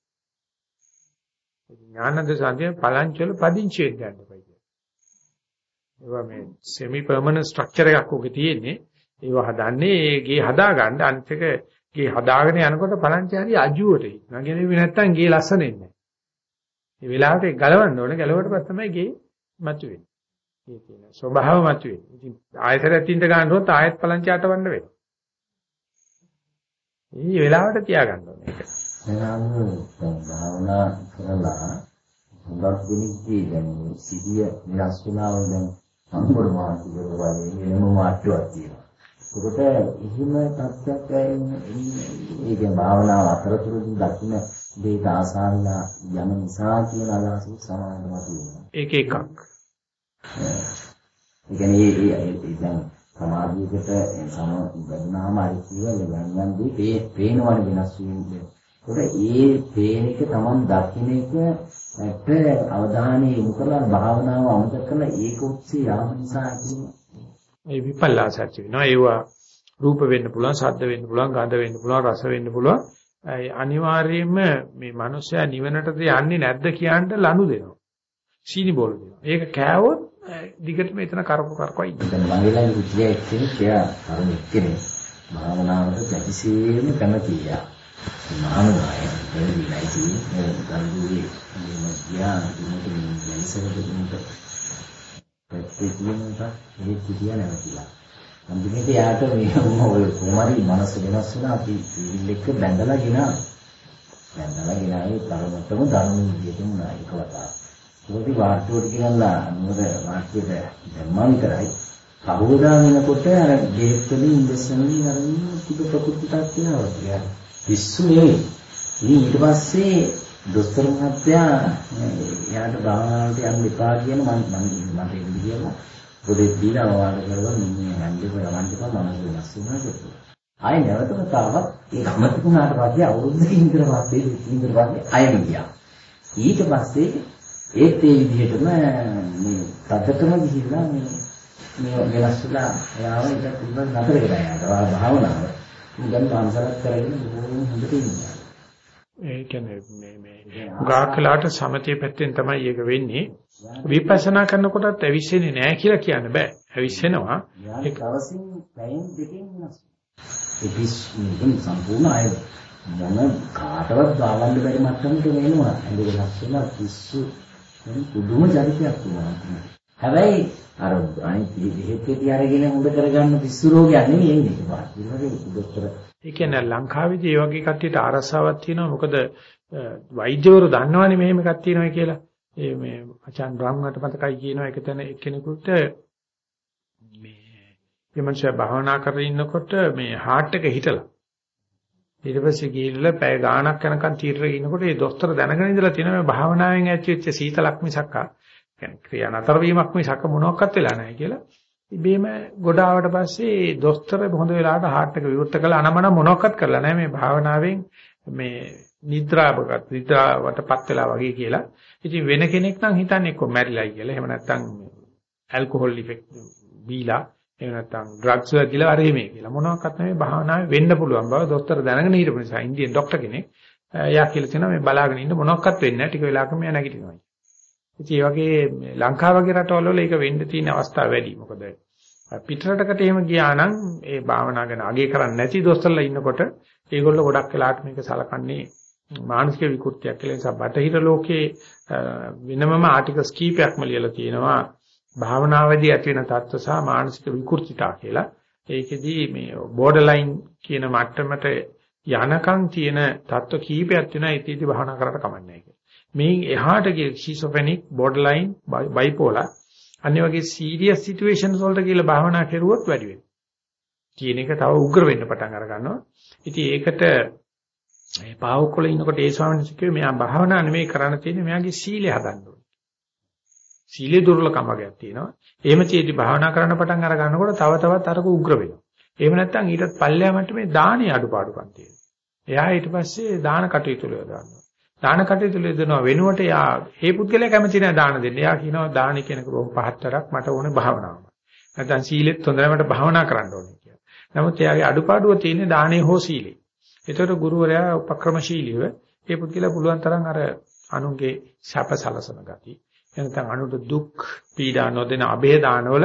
ඥානද සාධ්‍ය පලංචි වල පදිංචි වෙන්න යන්න බයි. ඒවා මේ semi permanent structure එකක් ඔගේ තියෙන්නේ. ඒවා හදන්නේ ඒ ගේ හදා ගන්න අනිත් එක ගේ හදාගෙන යනකොට පලංචි හරි අජුවට හිටනවා. ගෙනෙවි නැත්තම් ගේ ලස්සන එන්නේ නැහැ. මේ වෙලාවට ඒක ගලවන්න ඕනේ. ගලවුවට පස්සේ තමයි ගේ මතුවෙන්නේ. ඒ කියන ස්වභාව මතුවෙන්නේ. ඉතින් ආයතනයක් තින්ද ගන්නකොට ආයත් පලංචි අටවන්න වෙනවා. මේ වෙලාවට තියාගන්න ඕනේ ඒක. එහෙනම් භාවනා කරලා හුඟක් දෙනෙක්ගේ දැන් සිහිය නිරස් වුණා වගේ දැන් අම්පොඩ මානසික වගේ වෙනම මාට්ටුවක් තියෙනවා. ඒකට එහෙම තත්ත්වයක් ඒ කියන්නේ භාවනාව අතරතුරදී දකින්න දෙයට ආසාරලා යන නිසා කියන අදහස සමානව තියෙනවා. ඒක එකක්. ඒ කියන්නේ ඒ දැන් සමාධියකට සම ගන්නාම අයි කියලා යම් යම් දේ පේනවනේ වෙනස් වීම. ඒකට ඒ පේන එක Taman දකින්න එකට අවධානය යොමු කරලා භාවනාව අමතක කරලා ඒක ඔස්සේ යාම නිසා ඇතිවෙන ඒ විපල්ලාසච්ච වෙනවා. ඒවා රූප වෙන්න පුළුවන්, ශබ්ද වෙන්න පුළුවන්, ගන්ධ වෙන්න පුළුවන්, රස වෙන්න පුළුවන්. අනිවාර්යයෙන්ම මේ මිනිස්සයා නිවනටද යන්නේ නැද්ද කියන්න ලනු දෙනවා. සීනි බෝල දෙනවා. ඒක කෑවොත් දිගටම එතන කරපු කරකවයි. දැන් මගේ ළඟ විද්‍යා එක්කෙනෙක් එයා කරුණ එක්කෙනෙක් භාවනාවට පැතිසීම කැමතියි. මහානදාය දෙවිලා ඉතින් ගල්දුවේ මේ ගියා දුන්නට ජනිසරද දුන්නට පැත්තේ කියනක ඒ කිදියා නැවතිලා. අන්තිමේට යාට මේ ඔය කුමාරි මනස වෙනස් වුණා අපි සිවිල් එක්ක බැඳලා ගිනා. බැඳලා ගිනායි තරමටම ධර්ම විදියටම වුණා ඒක වතාව. ඒකේ වාර්තුවට කියලා මොකද වාර්තුවට ධර්මම් කරයි. කවුදා වෙනකොට අර ගේට් වලින් ඉන්දසන් වලින් අර ටික ප්‍රකෘතියක් තියෙනවා. පිස්සු නෙවෙයි. ඉතින් ඊට පස්සේ දොස්තර මහත්තයා එයාට භාවනාවට යන්න එපා කියන මම මම මට එන්න කියලා පොඩි දීලා අවවාද කරලා මේ හැන්දේ කරවන්න එපා මනස වෙනස් වෙනවා කියලා. ආයෙ නැවතම තාවත් ඒ අමතක වුණාට පස්සේ අවුරුද්දකින් විතර පස්සේ විතර පස්සේ ආයෙ ගියා. ඊට පස්සේ ඒත් ඒ විදිහටම මේ තදටම ගිහිල්ලා මේ මේ වෙනස් වෙලා එයාව ඒක පුදුම නතර කරලා යනවා භාවනාව. දැන් මානසලත් කරගෙන බොහොම හොඳට ඉන්නවා. ඒ කියන්නේ මේ මේ ගාකලාට සමතේ පැත්තෙන් තමයි ඒක වෙන්නේ. විපස්සනා කරනකොටත් ඇවිස්සෙන්නේ නැහැ කියලා කියන්න බෑ. ඇවිස්සෙනවා. ඒක දවසින් පැයෙන් දෙකකින් වෙනස්. ඒ පිස්සුන් සම්පූර්ණ අය මොන කාටවත් ගාවන්න බැරි මට්ටමට වෙනවා. වෙනස් වෙලා පිස්සු පුදුම චරිතයක් වුණා. හැබැයි අර අනිත් දෙහෙත්ටි අරගෙන හොඳ කරගන්න පිස්සු රෝගයක් නෙමෙයි එන්නේ. ඊළඟට දොස්තර ඒ කියන්නේ ලංකාවේදී මේ වගේ කට්ටියට ආරසාවක් තියෙනවා. මොකද වෛද්‍යවරු දන්නවනේ මෙහෙම එකක් තියෙනවා කියලා. ඒ මේ අචාන් රාම්කට මතකයි කියනවා එක තැන එක්කෙනෙකුට මේ යමංශය භාවනා කරගෙන ඉන්නකොට මේ හાર્ට් එක හිටලා ඊට පස්සේ ගිහිල්ලා පැය ගාණක් යනකම් තීරරේ ඉනකොට ඒ දොස්තර දැනගෙන ඉඳලා තියෙනවා මේ භාවනාවෙන් ඇතිවෙච්ච සීතලක් මිසක් කියන්නේ ක්‍රියා නතර වීමක් මිසක් මොනවත් වෙලා නැහැ කියලා. ඉබේම ගොඩාවට පස්සේ දොස්තර හොඳ වෙලාවට හાર્ට් එක විවෘත කළා අනමන මොනවත් කරලා නැහැ මේ භාවනාවෙන් මේ නිද්‍රාවකට නිද්‍රාවටපත් වෙලා වගේ කියලා. ඉතින් වෙන කෙනෙක් නම් හිතන්නේ කො මැරිලායි කියලා. එහෙම නැත්නම් ඇල්කොහොල් ඉෆෙක්ට් බීලා එහෙම නැත්නම් ඩ්‍රග්ස් වල කියලා අර එමේ කියලා. මොනවාක්වත් නෙමෙයි භාවනාවේ වෙන්න පුළුවන් බව දොස්තර දැනගෙන හිටපු නිසා ඉන්දියන් ડોක්ටර් කෙනෙක් එයා කියලා තියෙනවා මේ බලාගෙන ඉන්න මොනවාක්වත් වෙන්නේ නැහැ. ටික වෙලාවකම එයා නැගිටිනවා. ඉතින් ඒ වගේ ලංකාව වගේ රටවල් වල ඒක වෙන්න තියෙන අවස්ථා වැඩි. මොකද පිටරටකට එහෙම ගියා නම් ඒ භාවනා ගැන අගය කරන්නේ නැති දොස්තරලා ඉන්නකොට ඒගොල්ලෝ ගොඩක් වෙලාට මේක සලකන්නේ මානසික විකෘතියක් කියලා නිසා බටහිර ලෝකයේ වෙනමම ආටිකල්ස් කීපයක්ම ලියලා තියෙනවා භාවනාවේදී ඇති වෙන තත්ත්ව සහ මානසික විකෘතිතා කියලා. ඒකෙදී මේ බෝඩර්ලයින් කියන මට්ටමට යනකම් තියෙන තත්ත්ව කීපයක් තියෙනවා ඒකෙදී භාවනා කරලා කමන්නේ නැහැ. මේ එහාට ගිය ෂිසොෆෙනික් බෝඩර්ලයින් බයිපෝලර් අනිත් වගේ සීරියස් සිටුේෂන්ස් වලට කියලා භාවනා කරුවොත් වැඩි වෙනවා. කියන එක තව උග්‍ර වෙන්න පටන් අර ගන්නවා. ඉතින් ඒකට මේ පාවොක්කොල ඉන්නකොට ඒ ස්වාමීන් වහන්සේ කිව්වේ මෙයා භාවනා නෙමෙයි කරන්න තියෙන්නේ මෙයාගේ සීලය හදන්න ඕනේ. සීලේ දුර්ලභකම වර්ගයක් තියෙනවා. එහෙම චේති භාවනා කරන්න පටන් අර ගන්නකොට තව තවත් අරක උග්‍ර වෙනවා. එහෙම නැත්නම් ඊටත් පල්ලෙහා මට්ටමේ දානේ අඩුපාඩුකම් තියෙනවා. එයා ඊට පස්සේ දාන කටයුතු වල යොදවනවා. දාන කටයුතු වල යොදනවා වෙනුවට එයා ඒ පුද්ගලයා කැමති නැහැ දාන දෙන්න. එයා කියනවා දාන කියනක බොහොම පහත්තරක් මට ඕනේ භාවනාව. නැත්නම් සීලෙත් හොඳයි මට භාවනා කරන්න ඕනේ කියලා. නමුත් එයාගේ අඩුපාඩුව තියෙන්නේ දානේ හෝ සීලේ. ඒතකොට ගුරුවරයා උපක්‍රමශීලීව ඒ පුද්ගලයා පුළුවන් තරම් අර අනුන්ගේ සැප සලසන ගතිය එනතන් අනුට දුක් පීඩා නොදෙන අබේ දානවල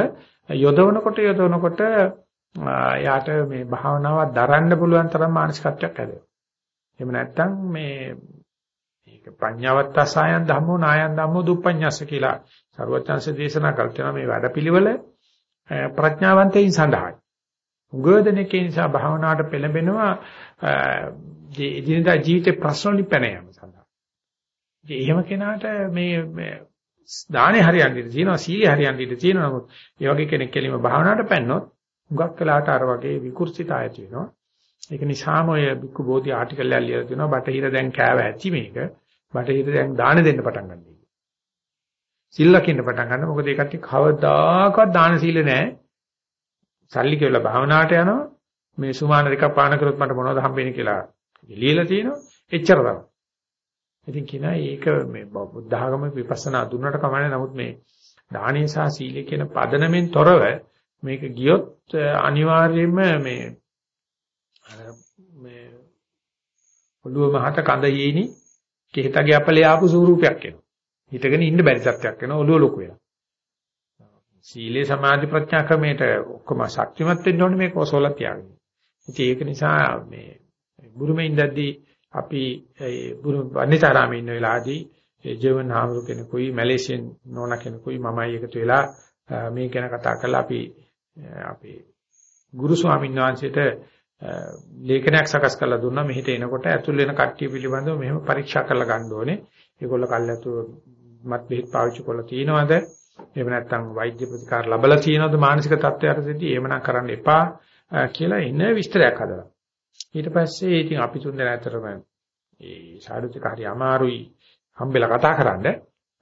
යොදවනකොට යොදවනකොට යාට මේ භාවනාව දරන්න පුළුවන් තරම් මානසිකත්වයක් හැදෙනවා. එහෙම නැත්නම් මේ මේක පඤ්ඤාවත්ත සායන් ධම්මෝ නායන් ධම්මෝ දුප්පඤ්ඤස්ස කියලා සර්වඥාන්සේ දේශනා කළ තියෙනවා මේ වැඩපිළිවෙල ප්‍රඥාවන්තයින් සඳහායි. උගදෙනකේ නිසා භාවනාවට පෙළඹෙනවා එදිනදා ජීවිතේ ප්‍රශ්න වලින් පැන යාම සඳහා. ඉතින් එහෙම කෙනාට මේ දානේ හරියන්න ඉඳී තියෙනවා සීලේ හරියන්න ඉඳී තියෙනවා නමුත් ඒ වගේ කෙනෙක් කෙලිම භාවනාවට පැන්නොත් හුඟක් වෙලාට අර වගේ විකෘතිතාවය තියෙනවා. ඒක නිසාම ඔය බික්කු බෝධි ආටිකල් එකක් ලියලා තියෙනවා බටහිර දැන් කෑව ඇති මේක. බටහිර දැන් දාන දෙන්න පටන් ගන්නවා. සිල් ලකින්න පටන් ගන්න මොකද ඒ කට්ටිය කවදාකවත් දාන සීල නැහැ. සල්ලි කියලා භාවනාවට යනවා. මේ සුමාන දෙකක් පාන කරොත් මට මොනවද හම්බෙන්නේ කියලා ලියලා තියෙනවා. එච්චර තමයි. ඉතින් කියනවා ඒක මේ බුද්ධ ආගම විපස්සනා දුන්නට කමන්නේ නමුත් මේ දානීය සහ සීලය කියන පදනමෙන් තොරව මේක ගියොත් අනිවාර්යයෙන්ම මේ මේ ඔළුව මහත කඳ යේනි කෙහෙතගේ අපලේ ආපු ස්වරූපයක් එනවා. හිතගෙන ඉන්න බැරි තත්ත්වයක් වෙනවා ඔළුව ලොකු වෙලා. සීලේ සමාධි ප්‍රඥා ක්‍රමයට ඔක්කොම ශක්තිමත් වෙන්න ඕනේ මේක ඔසවලා තියාගන්න. ඉතින් ඒක නිසා මේ බුරුමේ ඉඳද්දී අපි බුරු වන්නිතාරාමේ ඉන්න වෙලාවදී ජර්මන් හාමුදුර කෙනෙකුයි මැලේසියන් නෝනා කෙනෙකුයි මමයි එකතු වෙලා මේ ගැන කතා කරලා අපි අපේ ගුරු ස්වාමීන් වහන්සේට ලේඛනයක් සකස් කරලා දුන්නා මෙහෙට එනකොට ඇතුල් වෙන කට්ටිය පිළිබඳව මෙහෙම පරීක්ෂා කරලා ගන්න ඕනේ. ඒගොල්ලෝ කල්ැතු මත් බෙහෙත් පාවිච්චි කරලා තියෙනවද? එහෙම නැත්නම් වෛද්‍ය ප්‍රතිකාර ලැබලා තියෙනවද මානසික තත්ත්වයකදී? එහෙමනම් කරන්න එපා කියලා එන විස්තරයක් හදලා. ඊට පස්සේ ඉතින් අපි තුන් දෙනා අතරම ඒ සාදුතික හරි අමාරුයි හම්බෙලා කතා කරන්න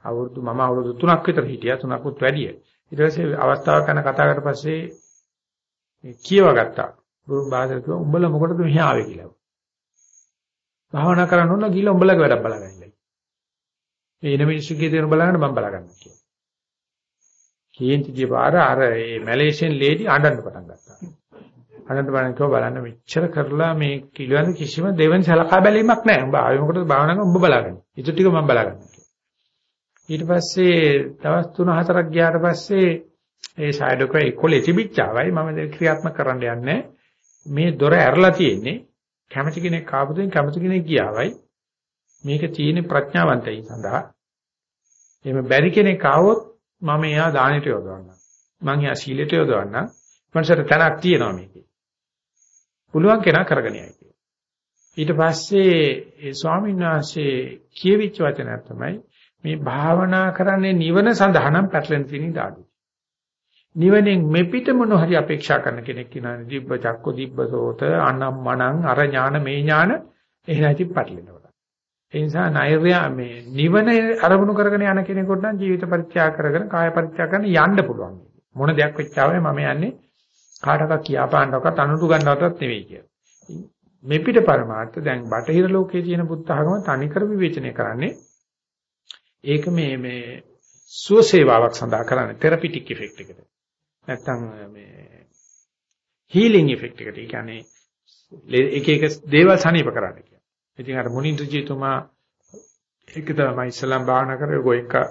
අවුරුදු මම අවුරුදු 3ක් විතර හිටියා 3කුත් වැඩිය ඊට පස්සේ අවස්ථාවක් යන කතා කරලා පස්සේ කියව ගත්තා බුදු බාහිර කිව්වා උඹලා මොකටද මෙහි ආවේ කියලා භාවනා කරන්න ඕන ගිහලා උඹලගේ වැඩක් බලගන්නයි මේ එන මිනිස්සු කිය දේන බලන්න මම බලගන්න කියලා කේන්ති ගිය පාර අර මේ මැලේසියන් ලේඩි අඬන්න පටන් ගත්තා අනන්ත බලන්කව බලන්න මෙච්චර කරලා මේ කිලුවන්ද කිසිම දෙවෙනි සලකා බැලීමක් නැහැ. උඹ ආයෙ මොකටද භාවනාව උඹ බලාගන්න. ඊට ටික මම බලාගන්න. ඊට පස්සේ දවස් 3-4ක් ගියාට පස්සේ ඒ ෂයිඩෝක එක්කොලේ තිබිච්චාවයි මම ක්‍රියාත්මක කරන්න යන්නේ. මේ දොර ඇරලා තියෙන්නේ කැමති කෙනෙක් ආපුදින් කැමති කෙනෙක් ගියාවයි. මේක තියෙන්නේ ප්‍රඥාවන්තයින් සඳහා. එහෙම බැරි කෙනෙක් ආවොත් මම එයා දානෙට යොදවන්නම්. මං එයා සීලෙට යොදවන්නම්. මනසට තැනක් තියෙනවා මේකේ. පුළුවන් කෙනා කරගෙන යයි කියලා. ඊට පස්සේ ඒ ස්වාමීන් වහන්සේ කියවිච්ච වචනයක් තමයි මේ භාවනා කරන්නේ නිවන සඳහා නම් පැටලෙන තියෙන දාඩු. නිවනෙන් මෙපිට මොන හරි අපේක්ෂා කරන කෙනෙක් කියනවානේ දිබ්බ චක්ක දිබ්බ සෝත අනම් මනං අර ඥාන මේ ඥාන එහෙනම් ඉතින් පැටලෙනවා. ඒ නිසා නෛර්ය මේ නිවන අරමුණු කරගෙන යන කෙනෙකුට නම් ජීවිත පරිත්‍යාග කරගෙන කාය පරිත්‍යාග කරන යන්න පුළුවන්. මොන දෙයක් වෙච්චාවේ මම යන්නේ කාටවත් කියාපාන්නවක්වත් අනුරු ගන්නවක්වත් නෙවෙයි කියලා. මේ පිට પરමාර්ථ දැන් බටහිර ලෝකයේ තියෙන බුද්ධ ආගම තනිකර විවේචනය කරන්නේ ඒක මේ මේ සුවසේවාවක් සඳහා කරන්නේ තෙරපිටික් ඉෆෙක්ට් එකට. නැත්තම් මේ හීලින් ඉෆෙක්ට් එකට. ඒ කියන්නේ එක එක දේවල් සනීප කරන්න කියන්නේ. ඉතින් අර මුනින්ද්‍රජීතුමා ඒක තමයි ඉස්ලාම් භාවනා කරේ ගෝයන්කා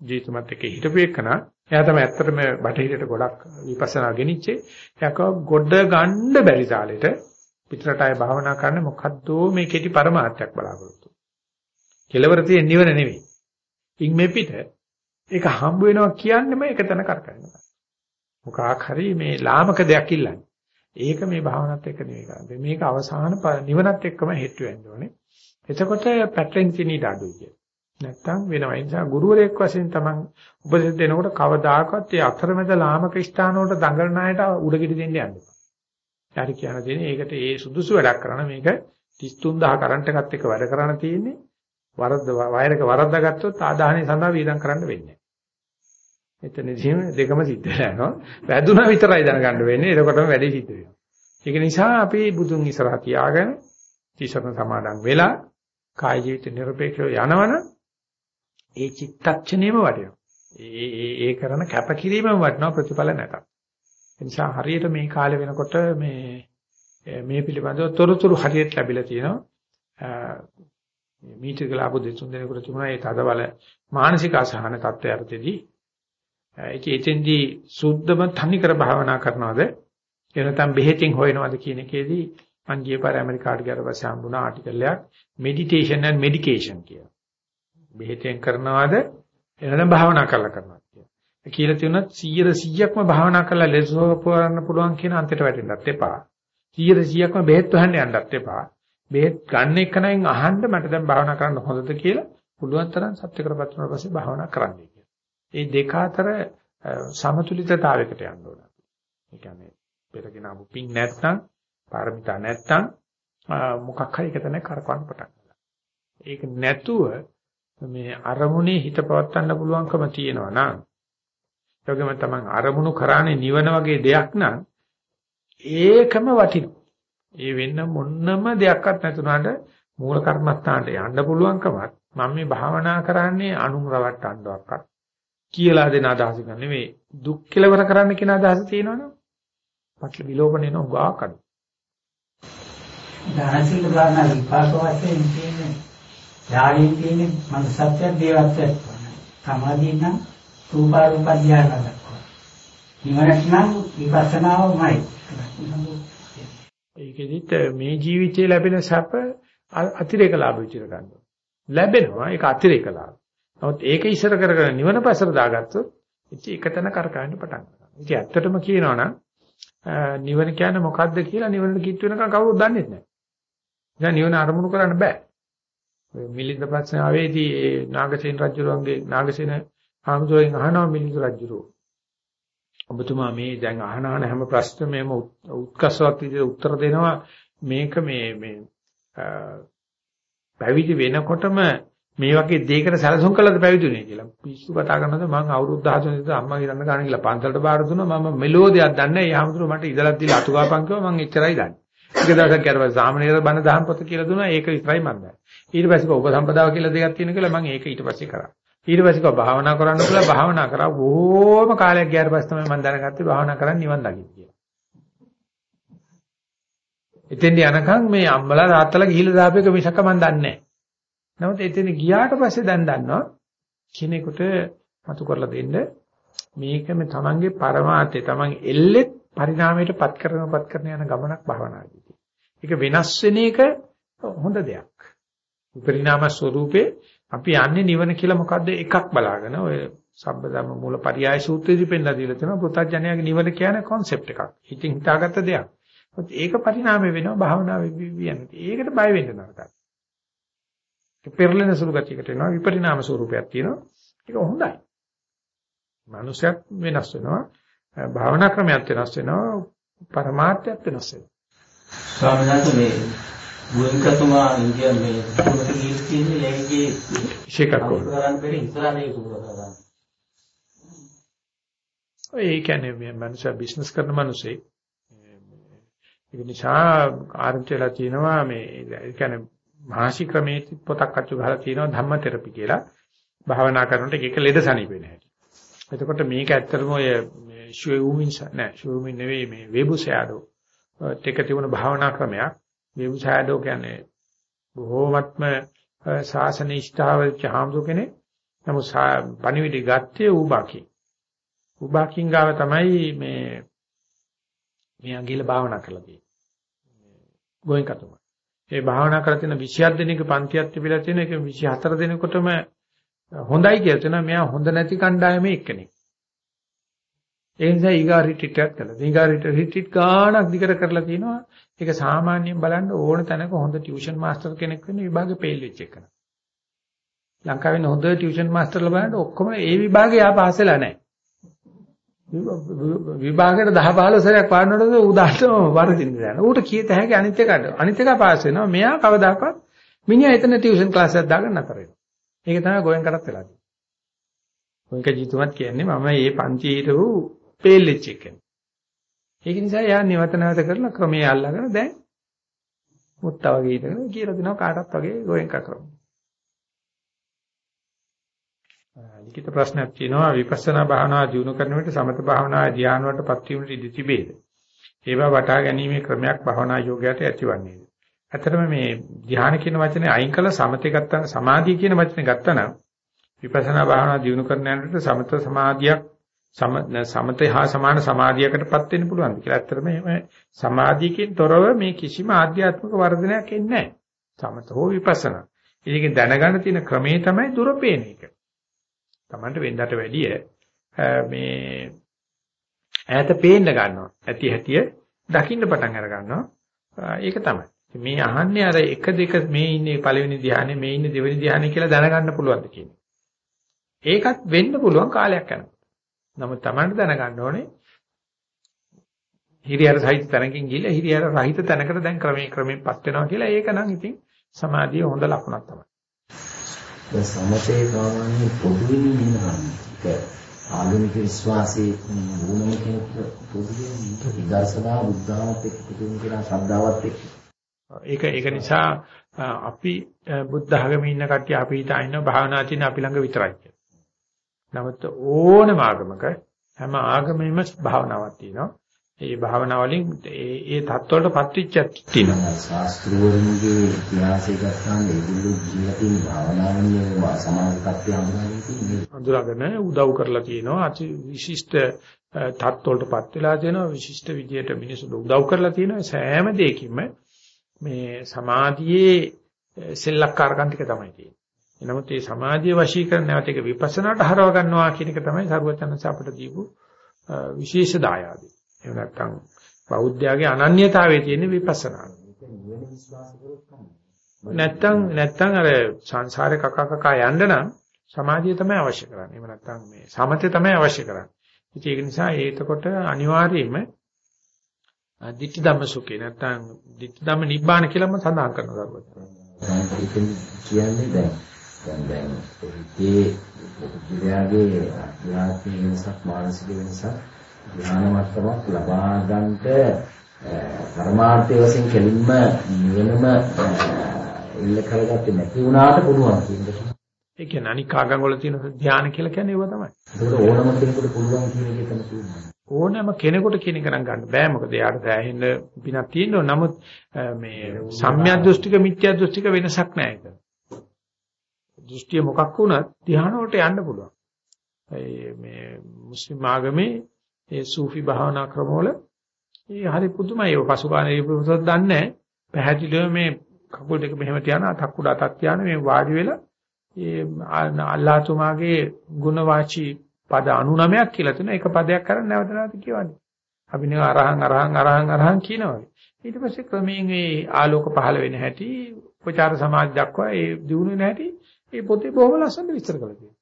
ජීතුමත් එක්ක හිටපු එකනා එයා තමයි ඇත්තටම බටහිරට ගොඩක් විපස්සනා ගෙනිච්චේ. එයාක ගොඩ ගන්න බැරි තාලෙට පිටරට අය භාවනා කරන්න මොකද්ද මේ කෙටි પરමාර්ථයක් බලාපොරොත්තු. කෙලවර තියෙන නිවන නෙවෙයි. ඉන් මේ පිට ඒක හම්බ වෙනවා කියන්නේම ඒක තන කරකැවෙනවා. මොකක් හරි මේ ලාමක දෙයක් ඉල්ලන්නේ. ඒක මේ භාවනාවත් එක්ක නෙවෙයි කරන්නේ. මේක අවසාන නිවනත් එක්කම හෙට්ටු වෙන්න ඕනේ. එතකොට පැටලෙන් තියෙන ඉඩ අඩුයි කියන්නේ. නැත්තම් වෙනවා. ඒ නිසා ගුරුවරයෙක් වශයෙන් තමන් උපදෙස් දෙනකොට කවදාකවත් ඒ අතරමැද ලාමක ස්ථාන වලට දඟලන අයට උඩගෙඩි දෙන්න යන්න එපා. යාරි කියන දේ ඒකට ඒ සුදුසු වැඩක් කරන මේක 33000 කරන්ට් එකත් එක්ක වැඩ කරන්න තියෙන්නේ. වරද්ද වයර් එක වරද්දා ගත්තොත් ආදාහනය සඳහා වීදම් කරන්න වෙන්නේ. එතනදීම දෙකම සිද්ධ වෙනවා. වැදුනා විතරයි දැනගන්න වෙන්නේ. එතකොටම වැඩේ සිද්ධ වෙනවා. ඒක නිසා අපි බුදුන් ඉස්සරහ තියාගෙන තිසරණ සමාදන් වෙලා කාය ජීවිත නිර්පේක්ෂව යනවන ඒ චිත්තක්ෂණයම වටිනවා. ඒ ඒ ඒ කරන කැපකිරීමම වටිනවා ප්‍රතිඵල නැතත්. ඒ නිසා හරියට මේ කාලේ වෙනකොට මේ මේ පිළිබඳව තොරතුරු හරියට ලැබිලා තියෙනවා. මීටිකල ආපු දෙතුන් දෙනෙකුට තිබුණා ඒ තදබල මානසික අසහන තත්ත්වයටදී ඒක එතෙන්දී සුද්ධම තනිකර භාවනා කරනවද එනතම් බෙහෙතින් හොයනවද කියන එකේදී මං ගිය පාර ඇමරිකාට ගියාට පස්සේ හම්බුණා ආටිකල් එකක් meditation and medication කියලා. බෙහෙතෙන් කරනවද එනනම් භාවනා කරලා කරනවද කියලා. කියලා තියෙනවා 100%ක්ම භාවනා කරලා ලෙසෝ පුරන්න පුළුවන් කියන අන්තයට වැටෙන්නත් එපා. 100%ක්ම බෙහෙත් හොයන්න යන්නත් එපා. බෙහෙත් ගන්න එක නයින් අහන්න මට දැන් භාවනා කරන්න හොඳද කියලා පුළුවන් තරම් සත්‍ය කරපත් වුණාට පස්සේ භාවනා කරන්න කියලා. මේ දෙක අතර සමතුලිතතාවයකට යන්න ඕන. ඒ කියන්නේ පෙරගෙන ආපු පිං නැත්නම් පාරමිතා නැත්නම් මොකක් හරි එක තැන කරකවන්න පටන් ගන්නවා. ඒක නැතුව මේ අරමුණේ හිත පවත්වන්න පුළුවන්කම තියෙනවා නම් ඒගොම තමන් අරමුණු කරානේ නිවන වගේ දෙයක් නම් ඒකම වටිනවා. ඒ වෙන්න මොන්නම දෙයක්වත් නැතුණාට මූල කර්මස්ථානට යන්න පුළුවන්කමත් මම මේ භාවනා කරන්නේ අනුන් රවට්ටන්නවක්වත් කියලා දෙන අදහසක් නෙවෙයි දුක් කෙලවර කරන්න කියන අදහස තියෙනවනේ. පටල විලෝපණය නොගා කඩු. දානසික ගාන විපාක වශයෙන් තියෙන ඥාණයෙන් තියෙන මනසත්‍ය දේවත්වයක්. සමාධියෙන් නම් රූපාරූප ධ්‍යාන දක්වා නිවනට නම් විපස්සනාවමයි. ඒකෙදිත් මේ ජීවිතයේ ලැබෙන සැප අතිරේක ලාභ විචිර ගන්නවා. ලැබෙනවා ඒක අතිරේක ලාභ නමුත් ඒක ඉස්සර කරගෙන නිවන පස්සට දාගත්තොත් ඉතින් එකතැන කරකවන්න පටන් ගන්නවා ඉතින් ඇත්තටම කියනවා නම් නිවන කියන්නේ මොකද්ද කියලා නිවනට කිට් වෙනකන් කවුරුත් දන්නේ නැහැ දැන් නිවන අරමුණු කරන්න බෑ. ඔය මිලින්ද ප්‍රශ්නාවේදී ඒ නාගසේන රජුරුවන්ගේ නාගසේන හාමුදුරුවෙන් අහනවා මිලින්ද රජුරුව. ඔබතුමා මේ දැන් අහන අහන හැම ප්‍රශ්නෙම උත්කර්ෂවත් විදිහට උත්තර දෙනවා මේක මේ මේ පැවිදි වෙනකොටම මේ වගේ දෙයකට සැලසුම් කළාද පැවිදුනේ කියලා. පිස්සු කතා කරනද මම අවුරුදු 13 ඉඳලා අම්මා ගිරන්න ගන්න කියලා පන්සලට බාර දුන්නා මම මෙලෝ දෙයක් දන්නේ නැහැ. ඒ හැමතුරු මට ඉදලක් දීලා අතු ගාපන් කිව්වා මම එච්චරයි දන්නේ. එක දවසක් කරපස්සේ සාමනීර බණ දහම් පොත කියලා දුන්නා ඒක විතරයි මම දන්නේ. ඊට පස්සේ කෝ උපසම්පදාව කියලා දෙකක් තියෙන කියලා මම ඒක ඊට පස්සේ කරා. ඊට පස්සේ කෝ භාවනා කරන්න කියලා භාවනා කරා බොහෝම කාලයක් ගියාට පස්සේ තමයි මම දැනගත්තේ භාවනා කරන්න නිවන් දකින්න කියලා. එතෙන්ට යනකම් මේ අම්මලා තාත්තලා ගිහිල්ලා දාපේක මිසක මම දන්නේ නැහැ. නමුත් එතන ගියාට පස්සේ දැන් දන්නවා කෙනෙකුට මතු කරලා දෙන්න මේක මේ තමන්ගේ පරමාර්ථය තමන් එල්ලෙත් පරිණාමයට පත් කරන පත් කරන යන ගමනක් භාවනාදී. ඒක වෙනස් වෙන එක හොඳ දෙයක්. පරිණාම ස්වરૂපේ අපි යන්නේ නිවන කියලා මොකද්ද එකක් බලාගෙන ඔය සම්බදම මූල පරියාය සූත්‍රයේදී පෙන්නලා දීලා තියෙනවා පුතඥයාගේ නිවන කියන්නේ concept එකක්. හිතින් හිතාගත්ත දෙයක්. ඒක පරිණාමය වෙනවා භාවනාවේ වියන්නේ. ඒකට බය වෙන්න නරකයි. පෙරලෙන සුළු ගතියකට එනවා විපරිණාම ස්වરૂපයක් තියෙනවා. ඒක හොඳයි. මනුෂ්‍යයක් වෙනස් වෙනවා. භාවනා ක්‍රමයක් වෙනස් වෙනවා. පරමාර්ථයක් වෙනස් වෙනවා. ස්වාමීන් වහන්සේ මේ බුද්ධකතුමා ඉන්දියන් මේ ගිහින් තියෙන්නේ ඒකේ ශේකක් කරන්න බැරි ඉස්සරහ මේ කරගන්න. ඒ කියන්නේ මේ මනුෂ්‍ය බිස්නස් කරන මිනිස්සේ ඒක නිසා ආරම්භයලා තියෙනවා මේ ඒ කියන්නේ මහසි ක්‍රමයේ පොතක් අච්චු ගහලා තියෙනවා ධම්ම තෙරපි කියලා භාවනා කරනකොට ඒක ලෙඩ සනීප වෙන හැටි. එතකොට මේක ඇත්තටම ඔය ෂුවුමින් නෑ ෂුවුමින් නෙවෙයි මේ වෙබුසෑඩෝ ටික තිබුණ භාවනා ක්‍රමයක්. වෙබුසෑඩෝ කියන්නේ බොහෝමත්ම ශාසන ඉෂ්ඨාවච හාමුදුර කෙනෙක්. නමුත් පණිවිඩය ගත්තේ ඌබාකි. ඌබාකින් ගාව තමයි මේ මෙයා ගිහලා භාවනා කරලා තියෙන්නේ. ගෝයන්කතුම. ඒ භාවනා කරලා තියෙන 27 දිනක පන්තියක් තිබිලා තියෙන එක 24 දිනකටම හොඳයි කියලා තියෙනවා. මෙයා හොඳ නැති කණ්ඩායමේ එක්කෙනෙක්. ඒ නිසා ඊගා රිට්‍රීට් එකක් කළා. ඊගා රිට්‍රීට් ගානක් දිගට කරලා තිනවා. ඒක සාමාන්‍යයෙන් බලන්න ඕන තැනක හොඳ ටියුෂන් මාස්ටර් කෙනෙක් වෙන්න විභාගේ ෆේල් වෙච්ච එක. ලංකාවේ හොඳ ටියුෂන් මාස්ටර්ලා බලන්න ඔක්කොම ඒ විභාගේ ආ පාස් වෙලා නැහැ. විභාගයට 10 15 සැරයක් පාඩනකොට උදාහරණ වරදින්න දැන. ඌට කීත හැකි අනිත් එකට. අනිත් එක පාස් වෙනවා. මෙයා කවදාකවත් මිනිහා එතන ටියුෂන් ක්ලාස් එකක් දාගන්න නතර වෙනවා. ඒක තමයි ගෝයෙන් කරත් වෙලා තියෙන්නේ. ගෝයන්ක ජීතුමත් කියන්නේ මම මේ පන්තියේ හිටපු පේල්ලෙච් එකෙන්. ඒක නිසා යා නිවත නැවත කරලා ක්‍රමයේ අල්ලගෙන දැන් මුත්තා වගේ ඉඳගෙන කියලා දෙනවා කාටත් වගේ ගෝයන්ක ක්‍රම. ලිඛිත ප්‍රශ්නයක් තියෙනවා විපස්සනා භාවනාව දියුණු කරන විට සමත භාවනාව ධ්‍යාන වලටපත් වීමට ඉඩ තිබේද? ඒවා වටහා ගැනීමේ ක්‍රමයක් භාවනා යෝගයට ඇතිවන්නේද? ඇත්තටම මේ ධ්‍යාන කියන වචනේ අයින් කළා සමතේ ගත්තා සමාධිය කියන වචනේ ගත්තා නම් විපස්සනා භාවනා දියුණු කරන යනකොට සමත සමාධියක් සමතේ හා සමාන සමාධියකටපත් වෙන්න පුළුවන් කියලා. ඇත්තටම එහෙම සමාධියකින් තොරව මේ කිසිම ආධ්‍යාත්මික වර්ධනයක් එන්නේ නැහැ. සමත හෝ විපස්සනා. ඒකෙන් දැනගන්න තියෙන ක්‍රමේ තමයි දුරපේන එක. Tamanට වෙන්නට වැඩිය මේ ඈත පේන්න ගන්නවා. ඇති හැටිය දකින්න පටන් අර ගන්නවා. ඒක තමයි. මේ අහන්නේ අර එක දෙක මේ ඉන්නේ පළවෙනි ධ්‍යානෙ මේ ඉන්නේ දෙවෙනි ධ්‍යානෙ කියලා දැනගන්න පුළුවන්ද කියන්නේ. ඒකත් වෙන්න පුළුවන් කාලයක් යනවා. නමුත් Tamanට දැනගන්න ඕනේ හිරියර සහිත තැනකින් ගිහිල්ලා හිරියර රහිත තැනකට දැන් ක්‍රමයෙන් ක්‍රමයෙන්පත් වෙනවා කියලා ඒක නම් ඉතින් සමාධිය හොඳ ලකුණක් තමයි. දැන් සමතේ සාමාන්‍ය පොදුවේ නිනහන්නේ. ඒක ආධුනික විශ්වාසයේ වුණම කෙනෙක් පොදුවේ විදර්ශනා බුද්ධාවත් එක්ක පුදුම කියලා ශ්‍රද්ධාවත් එක්ක. ඒක ඒක නිසා අපි බුද්ධ ධර්මයේ ඉන්න කට්ටිය අපි හිතා ඉන්න භාවනා තියෙන අපි ළඟ විතරයි කියලා. නමුත් ඕනම ආගමක හැම ආගමෙම භාවනාවක් තියෙනවා. ඒ භාවනාව වලින් ඒ ඒ தත්වලටපත් වෙච්ච තියෙනවා. ශාස්ත්‍රවරුන්ගේ ඉතිහාසය ගත්තාම ඒගොල්ලෝ ජීවිතින් භාවනාවෙන් තියෙන්නේ. හඳුනාගෙන උදව් කරලා තියෙනවා. අති විශිෂ්ට தත්වලටපත් වෙලා තියෙනවා. විශිෂ්ට විදියට මිනිසුන්ට උදව් කරලා තියෙනවා. සෑම දෙයකින්ම මේ සමාධියේ සෙල්ලක්කාරකම් ටික තමයි තියෙන්නේ. නමුත් මේ සමාධිය වශී කරන නැවත ඒක විපස්සනාට හරව ගන්නවා කියන එක තමයි සරුවචනස අපට දීපු විශේෂ දායාදේ. එහෙම නැත්නම් බෞද්ධයාගේ අනන්‍යතාවයේ තියෙන විපස්සනා. නැත්තම් නැත්තම් අර සංසාරේ කක කක යන්න නම් සමාධිය තමයි අවශ්‍ය කරන්නේ. එහෙම නැත්තම් මේ සමතේ තමයි අවශ්‍ය කරන්නේ. ඉතින් ඒක නිසා ඒතකොට අනිවාර්යයෙන්ම ditthi dhamma sukhe නැත්තම් ditthi dhamma nibbana කියලාම සඳහන් කරනවා සරුවචනස. කියන්නේ දැන් දැන් දැන් ඒ විද්‍යාවේ අධ්‍යාත්මික වෙනසක් මානසික වෙනසක් මට්ටමක් ලබා ගන්නට පරමාර්ථය වශයෙන් කෙලින්ම නිවනම ඉල්ල කරගත්තේ නැති වුණාට පුළුවන් කියන එක. ඒ කියන්නේ අනික් ආගම් වල තියෙන ධ්‍යාන කියලා කියන්නේ ඒව තමයි. ඒක ඕනම කෙනෙකුට පුළුවන් කියන එක තමයි තියෙන්නේ. ඕනම කෙනෙකුට කියන නම් ගන්න බෑ මොකද එයාට දැනෙන්න පිනක් තියෙනවා. නමුත් මේ සම්‍යක් දෘෂ්ටික මිත්‍යා දෘෂ්ටික වෙනසක් නෑ ඒක. දෘෂ්ටිය මොකක් වුණත් ධ්‍යාන වලට යන්න පුළුවන්. මේ මුස්ලිම් ආගමේ ඒ සූෆි භාවනා ක්‍රමවල ඒ හරි පුදුමයි. ඒ පසුකාලේ ඒ පුරුසත් දන්නේ පැහැදිලිව මේ කකුල් දෙක මෙහෙම තියන අතක් උඩ අතක් තියන මේ වාඩි වෙලා ඒ අල්ලාහ්තුමාගේ ගුණ වාචී පද 99ක් කියලා තියෙන එක පදයක් කරන් නැවත නැවත කියවන්නේ. අපි නේ අරහං අරහං අරහං අරහං කියනවා. ඊට පස්සේ ක්‍රමයෙන් මේ ආලෝක පහළ වෙන හැටි, උපචාර සමාධි දක්වා ඒ දිනු වෙන හැටි ඒ පොතේ බොහොම ලස්සනට විස්තර කරලා තියෙනවා.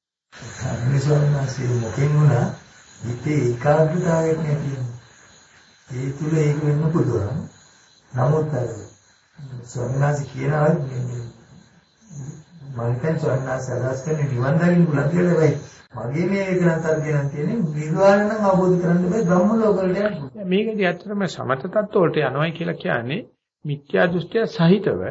සම්මිසෝන්නාසේ මොකෙන් වුණා හිතේ ඒකාග්‍රතාවයක් නැති ඒ තුල ඒක වෙන්න පුළුවන්. නමුත් අර සෝමනාසි කියනවා මම හිතන්නේ සෝමනාසි අදහස් කරන්නේ නිවන් දකින්න පුළුවන් කියලා වෙයි. මගේ මේ ග්‍රන්ථල් කියන තියෙන්නේ නිර්වාණ නම් අවබෝධ කරගන්න බෑ බ්‍රහ්ම ලෝක වලට යන්න. මේකදී ඇත්තටම සමත තත්ත්ව වලට යනවායි කියලා කියන්නේ මිත්‍යා දෘෂ්ටිය සහිතව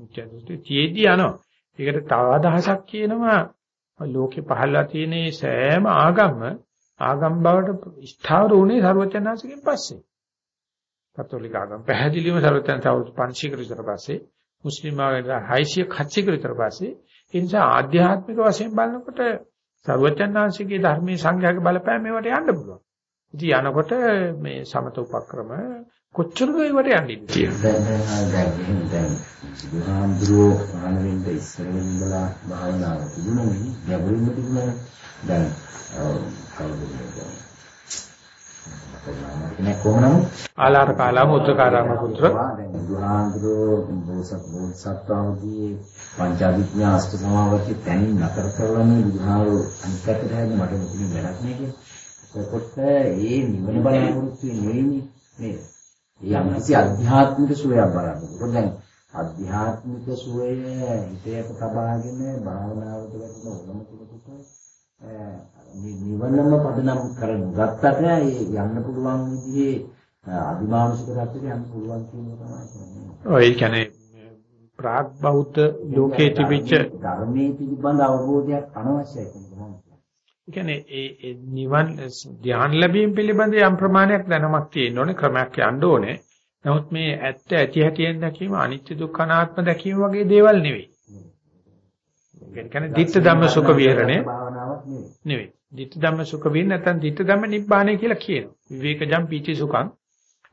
මිත්‍යා දෘෂ්ටිය තියේදී යනවා. ඒකට තව අදහසක් කියනවා ලෝකේ පහළලා තියෙන සෑම ආගම්ම ආගම් බවට ස්ථාවර වුණේ ਸਰවඥාන්සේගෙන් පස්සේ. කතෝලික ආගම් පැහැදිලිවම ਸਰවඥාන්සේ අවුරුදු 500 කට පස්සේ මුස්ලිම් ආගම 600 700 කට පස්සේ ඒ නිසා ආධ්‍යාත්මික වශයෙන් බලනකොට ਸਰවඥාන්සේගේ ධර්මයේ සංඝයාගේ බලපෑම මේවට යන්න පුළුවන්. ඉතින් යනකොට මේ සමත උපක්‍රම කොච්චර දුරට යන්නේ කියලා. දැන් ආලාර කාලාම උත්තකාරාම පුත්‍ර බුදුහාමුදුරුවෝ බෝසත් බෝසත්ත්වවදී පංචාවිඥා අෂ්ට සමාවර්ති තැනින් නතර කරලා බුදුහාමුදුරුවෝ අනිත් පැත්තට හැදෙන්න මට මුලින් වැඩක් නෑ කියන්නේ. එතකොට ඒ නිවන බලාපොරොත්තු වෙන්නේ නේද? යම් කිසි අධ්‍යාත්මික සුවයක්. මොකද දැන් අධ්‍යාත්මික සුවය හිතේට තබාගෙන භාවනාවට වැටෙන ඕනම කෙනෙකුට නිවනම පදනම් කරගත්තට ඒ යන්න පුළුවන් විදිහේ අදිමානුෂික தත්ත්වයට යන්න පුළුවන් කියන එක තමයි කියන්නේ. ඔය කියන්නේ ප්‍රාග් බෞද්ධ ලෝකයේ තිබිච්ච ධර්මයේ පිළිබඳ අවබෝධයක් අනවශ්‍යයි එක මම කියන්නේ. ඒ කියන්නේ ඒ ඒ නිවන් ධ්‍යාන ලැබීම පිළිබඳ යම් ප්‍රමාණයක් දැනුමක් තියෙන්න ඕනේ ක්‍රමයක් යන්න ඕනේ. නමුත් මේ ඇත්ත ඇති හැටියෙන් දැකීම අනිත්‍ය දුක්ඛ අනාත්ම දැකීම වගේ දේවල් නෙවෙයි. ඒ කියන්නේ ditta ධම්ම සුඛ විහරණය භාවනාවක් නෙවෙයි. නෙවෙයි. ditta ධම්ම සුඛ විහරණ නැත්නම් ditta ධම්ම නිබ්බාණය කියලා කියනවා. විවේකජම් පීති සුඛං.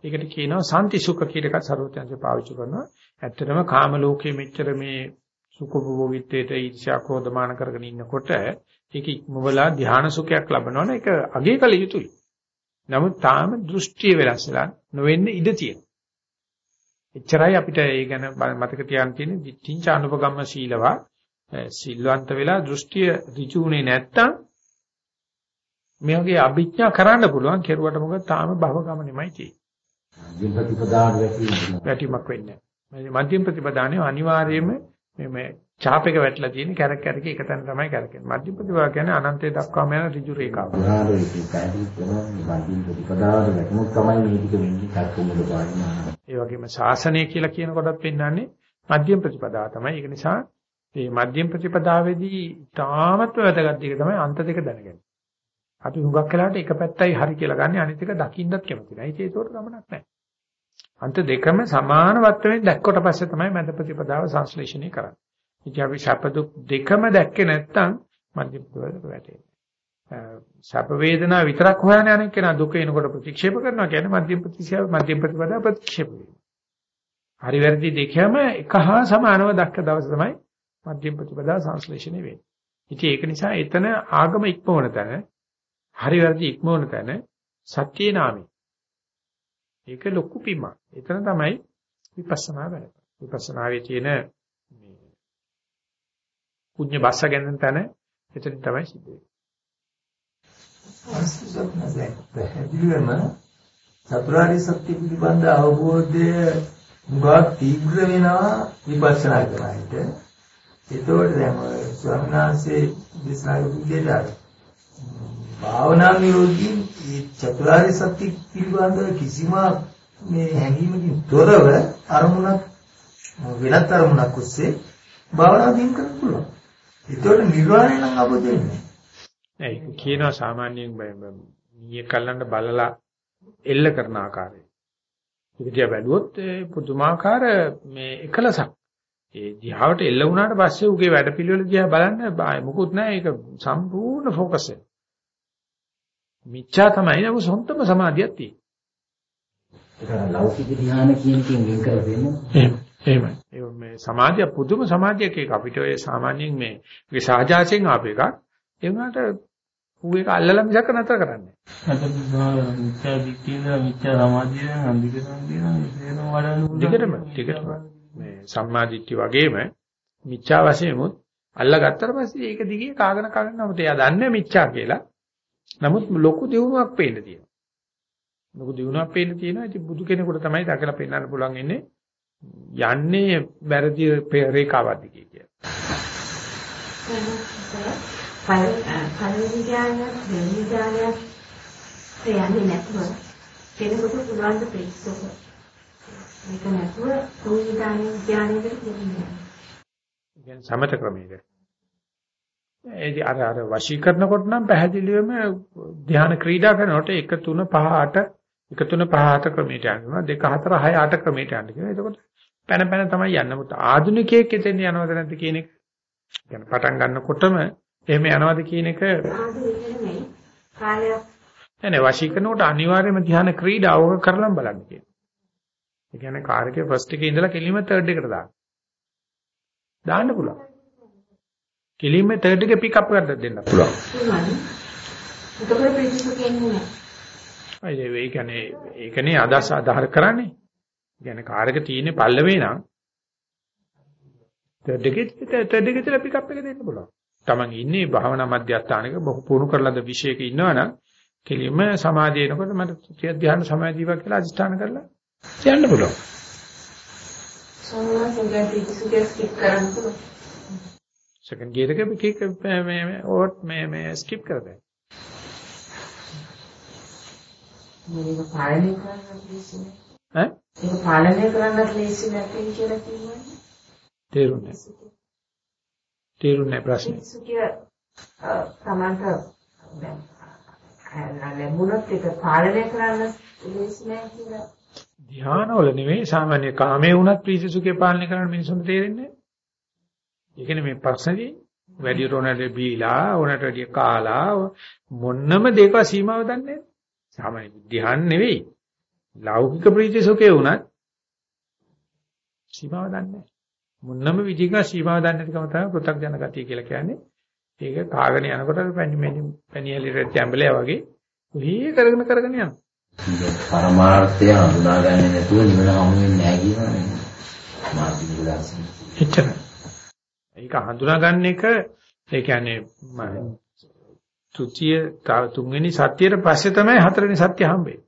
ඒකට කියනවා සම්ති සුඛ කියන එකත් සර්වඥාන්සේ පාවිච්චි කරනවා. ඇත්තටම කාම ලෝකයේ මෙච්චර මේ සුඛභෝගීත්වයට ඊර්ෂ්‍යා ක්‍රෝධමාන කරගෙන ඉන්නකොට ඒක ඉක්මවලා ධානා සුඛයක් ලබනවනේ ඒක අගේ කල යුතුයි. නමුත් තාම දෘෂ්ටිය වෙනස් වෙලා නොවෙන්න ඉඩ තියෙනවා. එච්චරයි අපිට ඒ ගැන මතක තියාගන්න තියෙන්නේ දිට්ඨිංච අනුපගම්ම සීලවා සිල්වන්ත වෙලා දෘෂ්ටිය ඍජුුනේ නැත්තම් මේ වගේ අභිඥා කරන්න පුළුවන් කෙරුවට මොකද තාම භව ගමනෙමයි තියෙන්නේ. මධ්‍යම ප්‍රතිපදාවට වැටීම. වැටීමක් වෙන්නේ නැහැ. මධ්‍යම ප්‍රතිපදානේ අනිවාර්යයෙන්ම මේ මේ ඡාපයක වැටලා තියෙන කැරක් කැරක එක තැන තමයි කැරකෙන්නේ. මධ්‍යම ප්‍රතිපදාව කියන්නේ අනන්තය දක්වාම යන ඍජු රේඛාව. බුදුහාරෝ ඒක පැහැදිලි කරනවා මේ මධ්‍යම ප්‍රතිපදාවට වැටුණොත් තමයි මේ ටික වෙන්නේ කර්කමුල පාඩම. ඒ වගේම ශාසනය කියලා කියන කොටත් පෙන්වන්නේ මධ්‍යම ප්‍රතිපදාව තමයි. ඒක නිසා මේ මධ්‍යම ප්‍රතිපදාවේදී තාමත්ම වැදගත් එක තමයි අන්ත දෙක දැනගන්න. අපි හුඟක් වෙලාවට එක පැත්තයි හරි කියලා ගන්න අනිත් එක දකින්නත් කැමති නැහැ. ඒක ඒකට ගමනක් නැහැ. අන්ත දෙකම සමාන වත්වෙන් දැක්කොට පස්සේ තමයි මධ්‍ය ප්‍රතිපදාව සංශ්ලේෂණය කරන්නේ. ඉතින් අපි සැප දුක් දෙකම දැක්කේ නැත්නම් මධ්‍ය ප්‍රතිපදාවට වැටෙන්නේ. සැප වේදනා විතරක් හොයන යන කෙනා දුක එනකොට ප්‍රතික්ෂේප කරනවා කියන්නේ මධ්‍යම ප්‍රතිශාව මධ්‍යම ප්‍රතිපදාව ප්‍රතික්ෂේප වෙනවා. හරි වැරදි දෙකම එක හා සමානව දක්ක දවස තමයි මධ්‍යම ප්‍රතිපදාව සංශ්ලේෂණය වෙන්නේ. ඉතින් ඒක නිසා එතන ආගම ඉක්මවන තැන හරි වැරදි ඉක්මවන තැන සත්‍යයේ නාමයි. ඒක ලොකු පීමක්. එතන තමයි විපස්සනා වැඩ. විපස්සනාවේ තියෙන මේ පුණ්‍ය බස්ස ගැන තැන එතන තමයි සිද්ධ වෙන්නේ. අස්තුසක්නසෙන් පැහැදිලිවම චතුරාර්ය සත්‍ය පිළිබඳ අවබෝධය මුගක් තීව්‍ර වෙනවා විපස්සනා කරනයිට. ඒතකොට දැන් ඔය ස්වාමීන් වහන්සේ දේශනා කරපු විදිහට භාවනා නිරෝධී මේ චතුරාර්ය සත්‍ය පිළිබඳව කිසිම මේ හැඟීමකින් තොරව අරමුණක් වෙනත් අරමුණක් ඔස්සේ භාවනා දින් කරන්න පුළුවන්. ඒතකොට නිර්වාණය නම් අවබෝධ වෙන්නේ. ඒක කියනවා සාමාන්‍යයෙන් මීය කල්ලන්න බලලා එල්ල කරන ආකාරය. ඒක දිහා බැලුවොත් පුදුමාකාර මේ එකලසක්. ඒ දිහාවට එල්ල වුණාට පස්සේ උගේ වැඩපිළිවෙල දිහා බලන්න මොකුත් නැහැ ඒක සම්පූර්ණ ફોකස් එක. මිච්ඡා තමයි නම සොන්තම සමාධියක් තියෙන්නේ. ඒක ලෞකික ධ්‍යාන කියන එකෙන් වෙන් කර දෙන්න. එහෙම එහෙමයි. ඒ මේ සමාධිය පුදුම සමාධියක් ඒක අපිට ඔය සාමාන්‍යයෙන් මේ විසහජාසයෙන් ආපු එකක්. ඒ වුණාට ඌ ඒක අල්ලලා මිසක නතර කරන්නේ අද මිත්‍යා දික්කියද මිත්‍යා සමාධිය අන්දික සම්දින ඉතින් වඩන්න දිගටම දිගටම මේ සම්මාදිට්ඨි වගේම මිච්ඡා වශයෙන්මුත් අල්ලගත්තට පස්සේ ඒක දිගේ කාගෙන කාගෙන නමුත් එයා දන්නේ මිච්ඡා කියලා. නමුත් ලොකු දියුණුවක් පේන්න තියෙනවා. ලොකු දියුණුවක් පේන්න තියෙනවා. ඉතින් බුදු කෙනෙකුට තමයි දකලා පෙන්වන්න පුළුවන් ඉන්නේ යන්නේ වැරදි රේඛාවක් දිගේ කියලා. පළවෙනි ඥානයක් දෙවෙනි ඥානයක් යන්නේ නැතුව කෙනෙකුට පුළුවන් ද ප්‍රේක්ෂක මේක නැතුව තුන්වෙනි ඥානයකට කියන්නේ. කියන්නේ සමත ක්‍රමයක. ඒ අර අර වශී කරනකොට නම් පැහැදිලිවම ධ්‍යාන ක්‍රීඩා කරනකොට 1 3 5 8 1 3 5 8 ක්‍රමයට යනවා 2 4 6 8 ක්‍රමයට යනවා කියනවා. එතකොට පැන පැන තමයි යන්න. මුත් ආධුනිකයෙක් එතෙන් යනවද නැද්ද කියන එක. يعني පටන් ගන්නකොටම එහෙම යනවද කියන එක කාලයක් නෑ වශී කරනකොට අනිවාර්යයෙන්ම ධ්‍යාන ක්‍රීඩාවක කරලම් බලන්න කියනවා. ඒ කියන්නේ කාර් එකේ ෆස්ට් එකේ ඉඳලා කෙලින්ම තර්ඩ් එකට දාන්න. දාන්න පුළුවන්. කෙලින්ම තර්ඩ් එකේ පික් අප් කරලා දෙන්න පුළුවන්. එතකොට ප්‍රේක්ෂක කියන්නේ නැහැ. අය ඒ කියන්නේ ඒකනේ අදහස් ආධාර කරන්නේ. කියන්නේ කාර් එක තියෙන්නේ පල්ලවේ නම් තර්ඩ් එකේ තර්ඩ් එකේ තියලා පික් අප් එක දෙන්න පුළුවන්. Taman ඉන්නේ භාවනා මධ්‍යස්ථානයක බොහෝ පුහුණු කරලාද විශේෂයක ඉන්නවනම් කෙලින්ම සමාධිය එනකොට මට ධ්‍යාන සමාධියක් කියලා අධිෂ්ඨාන කරලා යන්න පුළුවන්. සෝවාන් ප්‍රේක්ෂකයෙක් ස්කිප් කරන්න පුළුවන්. සෙකන්ඩ් ගියර් එක කික් මේ මේ ඕට් මේ මේ ස්කිප් කරලා මේක පාලනය කරන්න ලේසි නෑ. ඈ ඒක පාලනය කරන්නත් ලේසි නැtei කියලා කිව්වනේ. තේරුන්නේ නැහැ. තේරුන්නේ නැහැ ප්‍රශ්නේ. සුඛය තමන්ට ලැබුණොත් ඒක පාලනය කරන්න ලේසි නෑ කියලා. ධ්‍යානවල නෙවෙයි සාමාන්‍ය කාමයේ වුණත් ප්‍රීති සුඛේ පාලනය කරන්න මිනිසුන්ට තේරෙන්නේ නැහැ. ඒ කියන්නේ මේ ප්‍රශ්නේදී වැඩි රෝණට බීලා ඕනට වැඩි කාලා මොන්නම දෙක සීමාව දන්නේ නැහැ. සාමාන්‍ය ධ්‍යාන නෙවෙයි. ලෞකික ප්‍රීති සුඛේ වුණත් සීමාව දන්නේ නැහැ. මොන්නම විදිහක සීමාව දන්නේ නැතිකම තමයි පෘථග්ජන ගතිය කියලා කියන්නේ. ඒක කාගෙන යනකොට පැණි පැණියලි රෙත් ඇඹලයා වගේ උහි කරගෙන කරගෙන යනවා. පරමාර්ථය හඳුනාගන්නේ නැතුව නිවන හමු වෙන්නේ නැහැ කියනවනේ. මාර්ගික දර්ශන. එච්චරයි. ඒක හඳුනාගන්න එක ඒ කියන්නේ තුතිය තුන්වෙනි සත්‍යයට පස්සේ තමයි හතරවෙනි සත්‍ය හම්බෙන්නේ.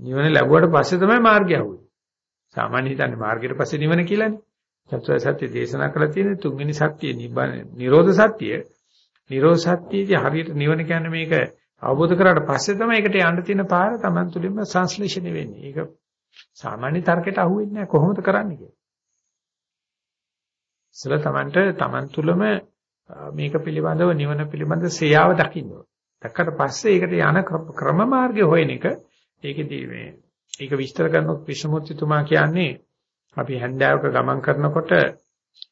නිවන ලැබුවට පස්සේ තමයි මාර්ගය අහුවෙන්නේ. සාමාන්‍ය හිතන්නේ මාර්ගයට පස්සේ නිවන කියලානේ. චතුරාර්ය සත්‍ය දේශනා කරලා තියෙන තුන්වෙනි සත්‍ය නිරෝධ සත්‍ය. නිරෝධ සත්‍යයේ හරියට නිවන කියන්නේ මේක අවබෝධ කරාට පස්සේ තමයි ඒකට යන්න තියෙන පාර Taman තුලින්ම සංශ්ලේෂණය වෙන්නේ. ඒක සාමාන්‍ය තර්කයට අහුවෙන්නේ නැහැ කොහොමද කරන්නේ කියලා. ඉතල Tamanට Taman තුලම මේක පිළිබඳව නිවන පිළිබඳ සේයාව දකින්න ඕන. දැක්කට පස්සේ ඒකට යන ක්‍රම මාර්ගය හොයන එක ඒකෙදී මේ ඒක විස්තර කරනකොට විශ්වමුත්තිතුමා කියන්නේ අපි හැන්දෑවක ගමන් කරනකොට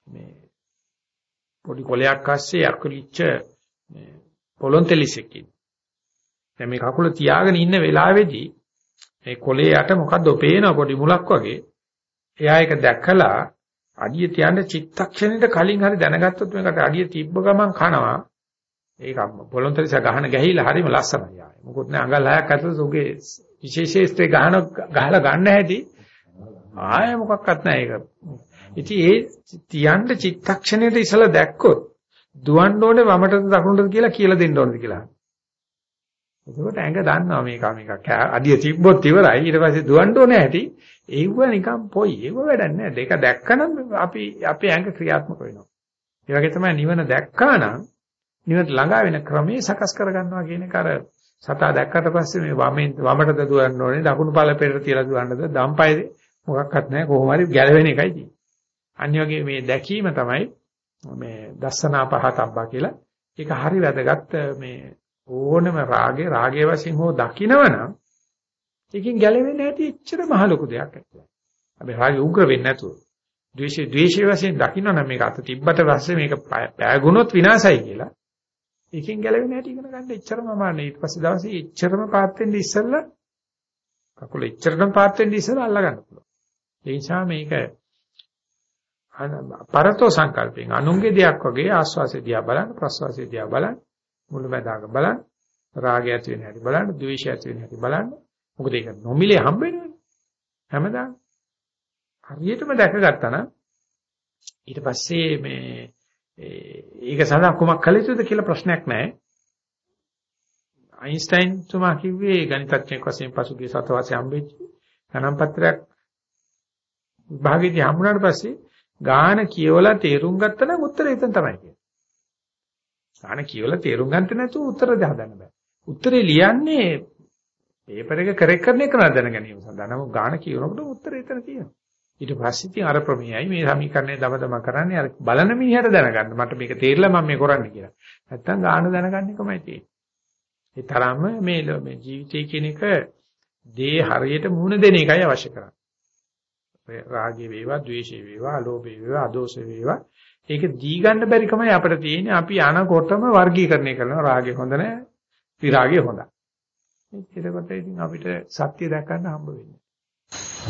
මේ පොඩි කොලයක් අස්සේ අකුලිච්ච මේ පොලොන්තෙලිසෙකින් දැන් මේ කකුල තියාගෙන ඉන්න වෙලාවේදී මේ කොලේ යට මොකද්ද පේන පොඩි මුලක් වගේ? එයා ඒක දැකලා අඩිය තියන්න චිත්තක්ෂණයට කලින් හරි දැනගත්තොත් මේකට අඩිය තිබ්බ ගමන් කනවා. ඒක පොළොන්තරිස ගහන ගැහිලා හරිම ලස්සනයි ආයේ මොකොත් නෑ අඟල් හයක් ඇතුළත උගේ විශේෂේස්ත්‍රේ ගහන ගහලා ගන්න හැටි. ආය මොකක්වත් නෑ ඒක. ඉතින් ඒ තියන්න චිත්තක්ෂණයට ඉසලා දැක්කොත් දුවන්න ඕනේ වමටද දකුණටද කියලා කියලා දෙන්න ඕනද කියලා. එතකොට ඇඟ දන්නවා මේක මේක අඩිය තිබ්බොත් ඉවරයි. ඊට පස්සේ දුවන්න ඕනේ ඇති. ඒව නිකන් පොයි. ඒව වැඩක් නෑ. දෙක දැක්කනම් අපි අපේ ඇඟ ක්‍රියාත්මක වෙනවා. ඒ වගේ තමයි නිවන දැක්කානම් නිවන ළඟා වෙන ක්‍රමේ සකස් කරගන්නවා කියන එක අර සතා දැක්කට පස්සේ මේ වමෙන් වමටද දුවන්න ඕනේ දකුණු පාලපෙට තියලා දුවන්නද දම්පයිද මොකක්වත් නැහැ කොහොම හරි ගැලවෙන එකයි තියෙන්නේ. අනිත් වගේ මේ දැකීම තමයි මේ දස්සනා පහතබ්බා කියලා. ඒක හරි වැදගත් මේ ඕනම රාගේ රාගයේ වශයෙන් හෝ දකිනවනම් ඒකෙන් ගැලවෙන්නේ නැති එච්චර මහ ලොකු දෙයක් නැහැ. අපි රාගේ උග්‍ර වෙන්නේ නැතුව. ද්වේෂයේ ද්වේෂයේ වශයෙන් දකිනවනම් මේක අත තිබ්බට පස්සේ මේක පෑගුණොත් විනාශයි කියලා. ඒකෙන් ගැලවෙන්නේ නැති ඉගෙන ගන්න එච්චරම අමාරුයි. ඊට පස්සේ දවසේ එච්චරම පාත් වෙන්න ඉස්සෙල්ලා කකුල එච්චරටම පාත් වෙන්න ඉස්සෙල්ලා අල්ල ගන්න පුළුවන්. ඒ නිසා මේක පරතෝ සංකල්පෙන් අනුන්ගේ දෙයක් වගේ ආස්වාසේ දිහා බලන්න ප්‍රස්වාසේ දිහා බලන්න මුලමදාග බලන්න රාගය ඇති වෙන හැටි බලන්න ද්වේෂය ඇති වෙන හැටි බලන්න. මොකද ඒක නොමිලේ හම්බ වෙනවනේ. හැමදාම. හරියටම දැකගත්තා නම් ඊට පස්සේ මේ ඒක සඳහා කුමක් කළ යුතුද කියලා ප්‍රශ්නයක් නැහැ. අයින්ස්ටයින් තුමා කිව්වේ ගණිතඥයෙක් වශයෙන් පසුගිය සතවසේ හම්බෙච්ච ගණන් පත්‍රයක් විභාගෙදී හම්බුනාට පස්සේ ගාන කියවලා තේරුම් ගත්තා නම් උත්තරය එතන තමයි කියන්නේ. ගාන කියවලා තේරුම් ගන්නට නැතුව උත්තර හදන්න බෑ. උත්තරේ ලියන්නේ පේපර් එක කරෙක්ට් කරන එක නෑ දැන ගැනීම සඳහා. නමුත් ගාන කියවනකොට උත්තරය එතන තියෙනවා. ඊට පස්සේ ඉතින් අර ප්‍රමේයයි මේ සමීකරණය දමදම කරන්නේ අර බලන මිනිහට දැනගන්න. මට මේක තේරිලා මම මේ කරන්නේ කියලා. නැත්තම් ගාන දැනගන්න එකමයි තියෙන්නේ. ඒ තරම්ම මේ මේ ජීවිතය කියන එක දේ හරියට මුහුණ දෙන එකයි අවශ්‍ය කරන්නේ. රාගේ වේවා, ද්වේෂේ වේවා, අලෝභේ වේවා, අදෝෂේ වේවා. ඒක දී ගන්න බැරි කමයි අපිට තියෙන්නේ. අපි අනකොටම වර්ගීකරණය කරනවා. රාගේ හොඳ නැහැ, විරාගේ හොඳයි. ඒකකොට ඉතින් අපිට සත්‍ය දැක ගන්න හම්බ වෙන්නේ.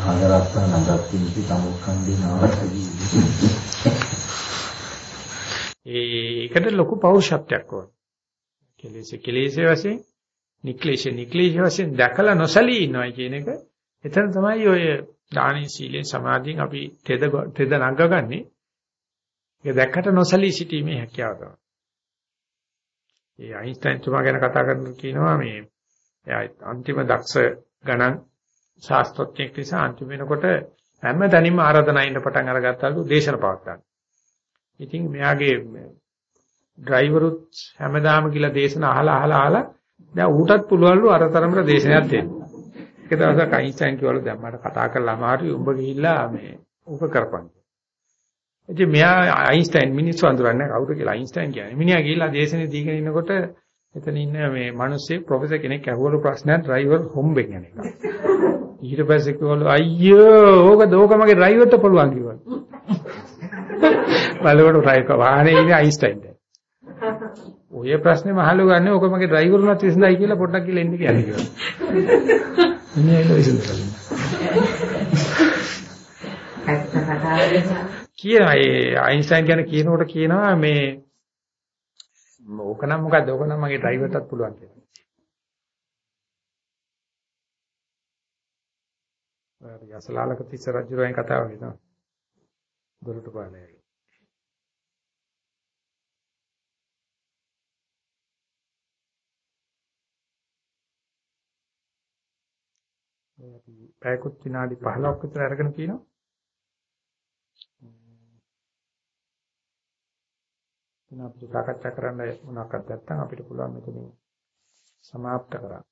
ආදරත්ත නන්දත්ති තමුක්ඛන්දී නාවත්ති. ඒකට ලොකු පෞරුෂත්වයක් ඕන. කෙලෙස කෙලෙස වශයෙන්, නික්ලේශ නික්ලේශ වශයෙන් දැකලා නොසලී ඉන්නවා කියන එක එතන තමයි ඔය දානීය සීලෙන් සමාධියෙන් අපි තෙද තෙද නංගගන්නේ. ඒක දැක්කට නොසලී සිටීමේ හැකියාව තමයි. ඒ අයින්ස්ටයින් තුමා ගැන කතා කරනකොට කියනවා මේ එයා අන්තිම දක්ෂ ගණන් ශාස්ත්‍රඥයෙක් නිසා අන්තිම වෙනකොට හැම තැනින්ම ආරාධනා ඉන්න පටන් අරගත්තලු දේශන පවත්වන්න. ඉතින් මෙයාගේ ඩ්‍රයිවරුත් හැමදාම කියලා දේශන අහලා අහලා අහලා දැන් ඌටත් පුළුවන්ලු අර තරමට දේශනයක් දෙන්න. ඒක දවසක් අයින්ස්ටයින් කිව්වලු දැන් මට කතා කරලා අමාරුයි උඹ ගිහිල්ලා මේ උක කරපන්. ඉතින් මෙයා අයින්ස්ටයින් මිනිස්සු අඳුරන්නේ කවුද කියලා අයින්ස්ටයින් කියන්නේ. මිනිහා ගිහිල්ලා දේශනේ දීගෙන ඉන්නකොට එතන ඉන්න මේ මිනිස්සේ ප්‍රොෆෙසර් කෙනෙක් අහුවලු ප්‍රශ්නයක් ඩ්‍රයිවර් හොම්බෙන් යන එක. ඊට පස්සේ කිව්වලු අයියෝ ඕක දෝකමගේ ඩ්‍රයිවර්ට පුළුවන් කිව්වලු. බලවට ඩ්‍රයිවර් වාහනේ ඉන්නේ අයින්ස්ටයින් දැන්. ඔය ප්‍රශ්නේ මහලු ගන්නේ ඕක මගේ ඩ්‍රයිවර් උනත් විසඳයි කියලා පොඩ්ඩක් කියලා එන්න කියන්නේ කියලා. ඉන්නේ ඒක විසඳලා. ඇත්ත කතාවේ කියනවා ඒ අයින්ස්ටයින් ගැන කියනකොට කියනවා මේ ඕක නම් මොකද්ද ඕක නම් මගේ ඩ්‍රයිවර්ටත් පුළුවන් කියලා. හරි අසලාලක තිස්ස රජුගෙන් කතාව වගේ තමයි. දොරටු පාලේ. අපි පැයකුත් විනාඩි 15ක් විතර අරගෙන කියනවා. එන අපිට සාකච්ඡා කරන්න මොනවාක්වත් නැත්නම් අපිට පුළුවන් මෙතනින් සමාප්ත කරන්න.